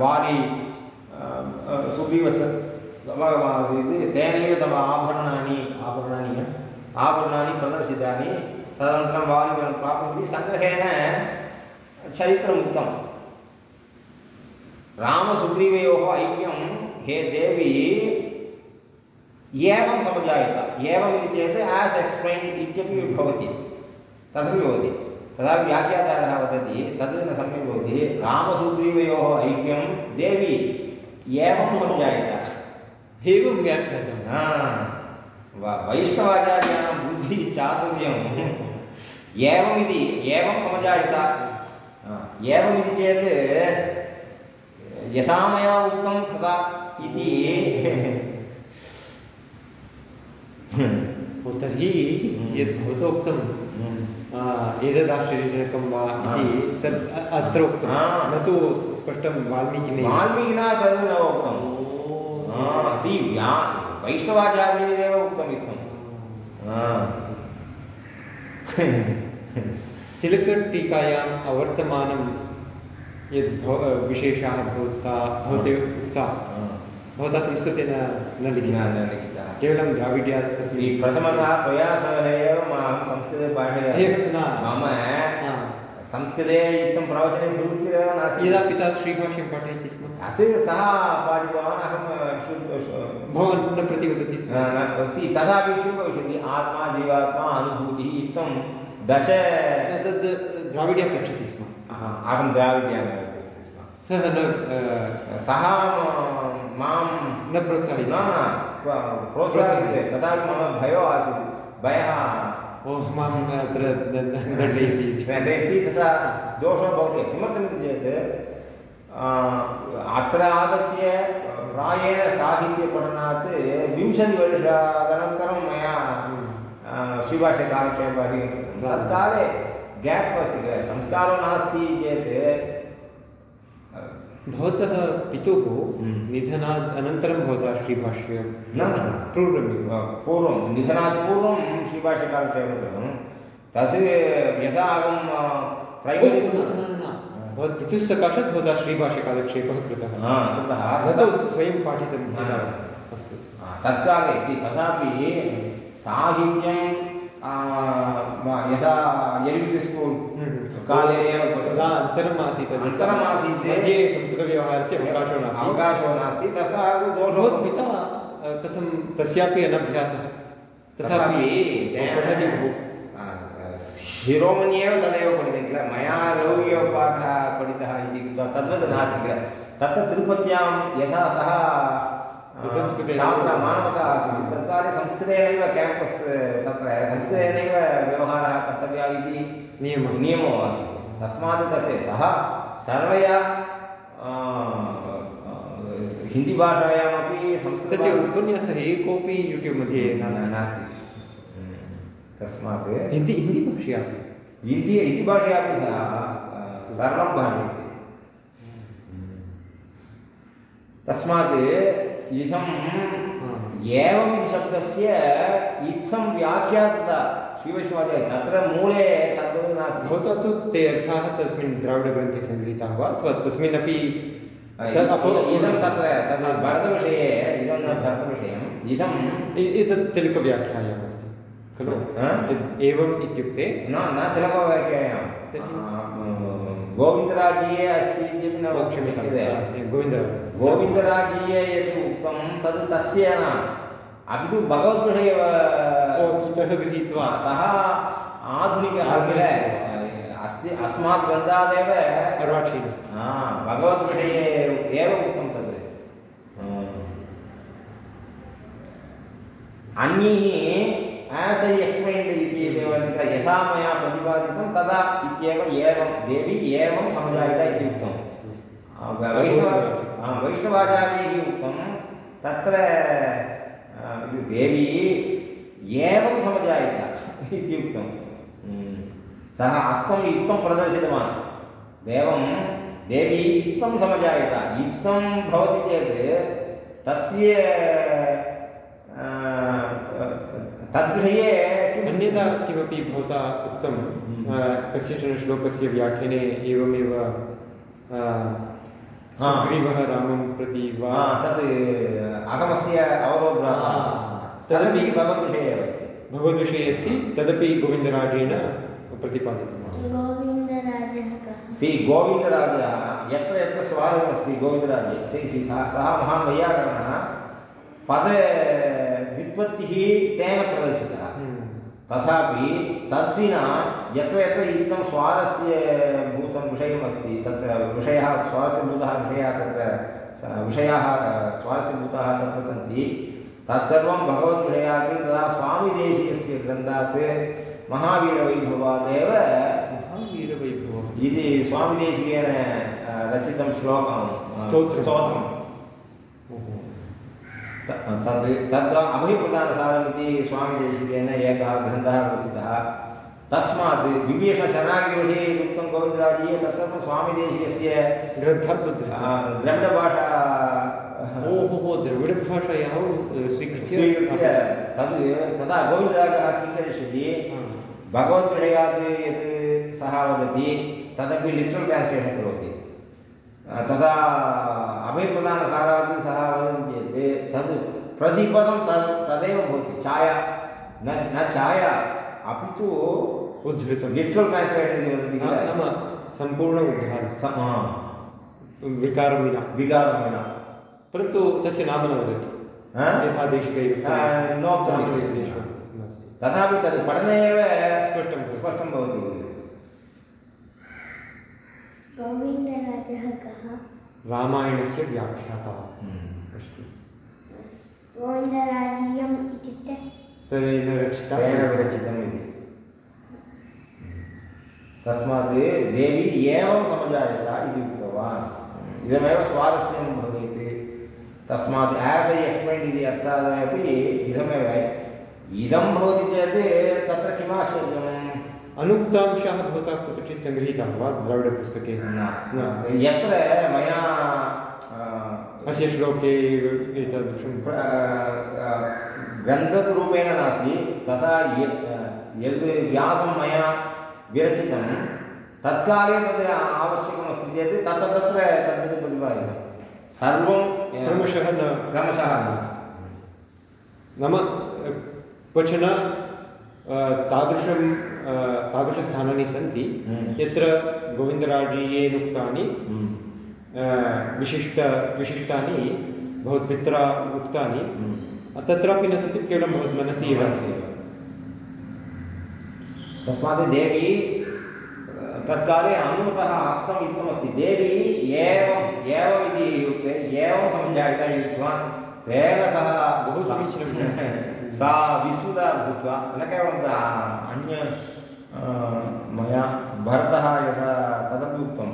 वाली सुग्रीवस्य समागममासीत् तेनैव तव आभरणानि आभरणानि आभरणानि प्रदर्शितानि, तदनन्तरं वाली प्राप्नोति सङ्ग्रहेण चरित्रम् उक्तं रामसुग्रीवयोः ऐक्यं, हे देवी एवं समजायत एवमिति चेत् आस् एक्स्प्लैन्ड् इत्यपि भवति। तदपि भवति। तदा व्याख्यातारः वदति तद् न सम्यक् भवति। रामसुग्रीवयोः ऐक्यं देवी एवं समजायत एवं व्याख्यातं वैष्णवाचार्याणां बुद्धिः चातुर्यम् एवमिति एवं समजायत। एवमिति चेत् यथा मया उक्तं तथा इति तर्हि यद् भवतोक्तं आ, एतदाश्चर्यजनकं वा इति तत् अत्र उक्तं। न तु स्पष्टं वाल्मीकिना। वाल्मीकिना तद् न उक्तं। सि वैष्णवाचार्यैरेव उक्तम् इत्थं। तिलकटीकायाम् अवर्तमानं यद् भव विशेषाः भवता भवते उक्ता। भवता संस्कृतेन न न लिखिता। न लिखितः। केवलं द्राविड्या तस्मिन् प्रथमतः त्वया सह एव अहं संस्कृते पाठे न। मम संस्कृते इत्थं प्रवचने प्रवृत्तिरेव नासीत्। यदा पिता श्रीभाष्यं पाठयति स्म। तत् सः पाठितवान् अहं भवान् न प्रतिवदति स्म। न- न- सि तथापि किं भविष्यति? आत्मा जीवात्मा अनुभूतिः इत्थं दश तद् द्राविड्या पृच्छति स्म। अहं द्राविड्यामेव। स्म सः न सः म- माँ न प्रोत्साहितः न न प्र- प्रोत्साह्यते मम भयो आसीत् भयः ओ माम् अत्र दण्डयति दण्डयति तथा दोषो भवति किमर्थमिति चेत् अत्र आगत्य प्रायेण साहित्यपठनात् विंशतिवर्षादनन्तरं मया श्रीभाष्यकालक्षेपः अधिकं तत्काले गेप् अस्ति संस्कारो नास्ति चेत् भवतः पितुः हम्म। निधनात् अनन्तरं भवता श्रीभाष्यं न न पूर्वमेव पूर्वं निधनात् पूर्वं श्रीभाष्यकालक्षेपं कृतं तत् यथा अहं प्रैमरि पितुः सकाशात् भवता श्रीभाष्यकालक्षेपः कृतः। कृतः न स्वयं पाठितं अस्तु। तत्काले सि तथापि साहित्यं यथा एलिमेण्टरि स्कूल् हम्म। काले एव तदा अन्तरम् आसीत् अन्तरमासीत् मध्ये संस्कृतव्यवहारस्य अवकाशो नास्ति। अवकाशो नास्ति तस्मात् दोषो अ, कथं तस्यापि अनभ्यासः? तथापि पठति बहु। शिरोमणि एव तदेव पठितं किल? मया लौकिकपाठः पठितः इति कृत्वा तद्वत् नास्ति किल? तत्र तिरुपत्यां यथा सः संस्कृते छात्रः मानवकः आसीत् तत्काले संस्कृतेनैव क्याम्पस् तत्र संस्कृतेनैव व्यवहारः कर्तव्यः इति नियमः नियमो आसीत् तस्मात् तस्य सः सरलया हिन्दीभाषायामपि तस्य संस्कृतस्य उपन्यासः एकोपि यूट्यूब् मध्ये नास्ति। नास्ति। तस्मात् हिंदी हिन्दीभाषयापि हिंदी इति भाषयापि सः सरलं भाषते। तस्मात् इदम् एवमिति शब्दस्य इत्थं व्याख्या कृता। श्रीवैष्णवाचार्य तत्र मूले तद्वत् नास्ति। भवतः तु ते अर्थाः तस्मिन् द्राविडग्रन्थे सङ्गृहीताः वा? अथवा तस्मिन्नपि इदं तत्र तद् भरतविषये इदं न भरतविषयम् इदं इ- एतत् तिलकव्याख्यायाम् अस्ति खलु एवम् इत्युक्ते न न तर्हि? गोविन्दराजीये अस्ति इत्यपि न वक्तुं शक्यते गोविन्द गोविन्दराजीये यद् उक्तं तद् तस्य न अपि तु भगवद्विषये एव इतः गृहीत्वा। सः आधुनिकः किल अस्य अस्मात् ग्रन्थादेव अर्वाक्षीण हा, भगवद्विषये एव उक्तं तद्। अन्यैः आस् ऐ एक्स्प्लैन्ड् इति यथा मया प्रतिपादितं तदा इत्येव एवं देवी एवं समजायिता इति उक्तं। वैष्णव वैष्णवाचार्यैः उक्तं तत्र देवी एवं समजायिता इति उक्तं। सः हस्तम् इत्थं प्रदर्शितवान् देवं देवी इत्थं समजायिता इत्थं भवति चेत् तस्य तद्विषये अन्यथा किमपि भवता उक्तं। कस्यचन श्लोकस्य व्याख्याने एवमेव। सुग्रीवः रामं प्रति वा हा, तत् अगमस्य अवरोधः। हा। तदपि भगवद्विषये एव अस्ति। भगवद्विषये अस्ति। तदपि गोविन्दराजेन प्रतिपादितं गोविन्दराजः कः? गोविन्दराजः यत्र यत्र स्वारस्यमस्ति गोविन्दराजे। सि सि सः महान् वैयाकरणः। पद व्युत्पत्तिः तेन प्रदर्शितः। हम्म। तथापि तद्विना यत्र यत्र इत्थं स्वारस्यभूतं विषयमस्ति तत्र विषयः स्वारस्यभूतः विषयः तत्र स- विषयाः स्वारस्यभूताः तत्र सन्ति। तत्सर्वं भगवद्विषयात् तदा स्वामिदेशीयस्य ग्रन्थात् महावीरवैभवादेव महावीरवैभवम्। इति स्वामिदेशिकेन रचितं श्लोकं स्तोत्रं। स्तोत्रं तत् तद् अभयप्रदानसारमिति स्वामिदेशिकेन एकः ग्रन्थः रचितः तस्मात् विभीषणशरणागतिविषये उक्तं गोविन्दराजीये तत्सर्वं। आ, द्रविडभाषा ओहो द्रविडभाषायाः स्वीकृत्य स्वीकृत्य तद् तदा गोविन्दराजः किं करिष्यति। भगवद्विषयात् यत् सः वदति तदपि लिटरल् ट्रान्स्लेशन् करोति। तथा अभयप्रदानसारात् सः वदति चेत् तद् प्रतिपदं तद् तदेव भवति। छाया न न छाया अपि तु उद्धृतं लिटरल् ट्रान्स्लेशन् इति वदन्ति किल नाम सम्पूर्ण उद्धारं स- विकारं विना विकारं विना परन्तु तस्य नाम न वदति। हा? यथा नास्ति तथापि तद् पठने एव स्पष्टं स्पष्टं भवति। गोविन्दराजः कः? रामायणस्य व्याख्याता। अस्ति। गोविन्दराजीयम् इत्युक्ते? तेन तेन विरचितम् इति। तस्मात् देवी एवं समजायता इति उक्तवान्। इदमेव स्वारस्यं भवेत्। तस्मात् एस् ऐ एक्स्प्लैन्ड् इति अर्थादपि इदमेव इदं भवति चेत् तत्र किमाश्चर्यम्? अनुक्तांशाः भवता कुत्रचित् सङ्गृहीताः वा द्राविडपुस्तके? न यत्र मया अस्य श्लोके एतादृशं ग्रन्थरूपेण नास्ति तथा यत् यद् व्यासं मया विरचितं तत्काले तद् आवश्यकमस्ति चेत् तत्र तत्र तद्वत् प्रतिपादितं। सर्वं क्रमशः न क्रमशः नास्ति नाम क्वचन तादृशं तादृशस्थानानि सन्ति। हम्म। यत्र गोविन्दराजीयेन उक्तानि हम्म, विशिष्ट विशिष्टानि भवत्पित्रा उक्तानि। हम्म। तत्रापि न सन्ति केवलं एव। मनसि एव। तस्मात् देवी तत्काले हनुमतः हस्तम् इत्थमस्ति देवी एवम् एवमिति उक्ते एवं समझायिता इत्युक्त्वा तेन सह बहु समीचीनं। सा विस्मृता भूत्वा न केवलं अन्य मया भरतः यथा तदपि उक्तं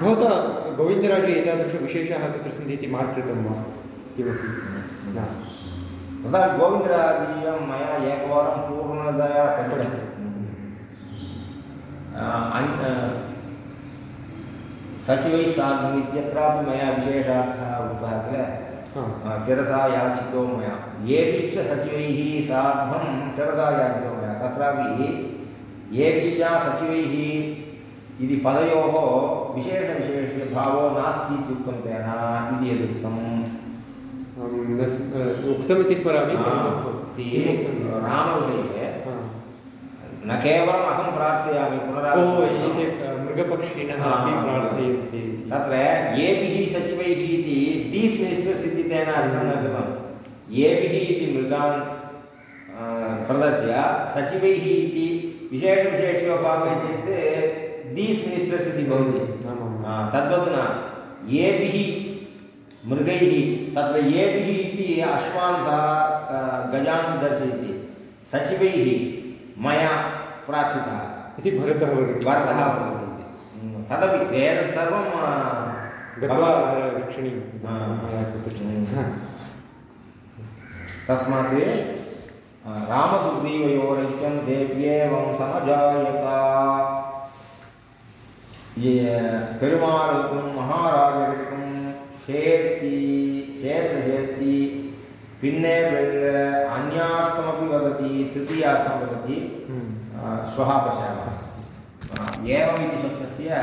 भवता गोविन्दराजे एतादृशविशेषाः कुत्र सन्ति इति मार्क् कृतं वा? किमपि? न। तथा गोविन्दराजीयं मया एकवारं पूर्णतया पठितं सचिवैः सार्धम् इत्यत्रापि मया विशेषार्थः उक्तः किल अ, शिरसा याचितो मया येभिश्च सचिवैः सार्धं शिरसा याचितो मया तत्रापि येभिश्च सचिवैः इति पदयोः विशेषविशेषभावो नास्ति इत्युक्तं तेन इति यदुक्तं अहं न स्- अ, उक्तमिति स्मरामि? रामविषये। न केवलम् अहं प्रार्थयामि अ, मृगपक्षिणः। प्रार्थयन्ति। तत्र येभिः सचिवैः इति दीस् मिनिस्टर्स् इति तेन अर्थं न कृतं येभिः इति मृगान् प्रदर्श्य सचिवैः इति विशेषविशेषो भावे चेत् दीस् मिनिस्टर्स् इति भवति तद्वत् न येभिः मृगैः तत्र येभिः इति अश्वान् सः गजान् दर्शयति। सचिवैः मया प्रार्थितः इति भरतः वदति वरदः वदति इति हम्म, तदपि एतत् सर्वं अ, गत्वा भगवत् रक्षणीयं इति हा। मया कुत्रचित् हम्म। तस्मात् अ, रामसुग्रीवयोरैक्यं देव्येवं समजायत ये பெருமாளுக்கும் மகாராஜருக்கும் சேர்த்தி சேர்ந்து சேர்த்தி भिन्ने अन्यार्थमपि वदति तृतीयार्थं वदति श्वः पश्यामः एवमिति शब्दस्य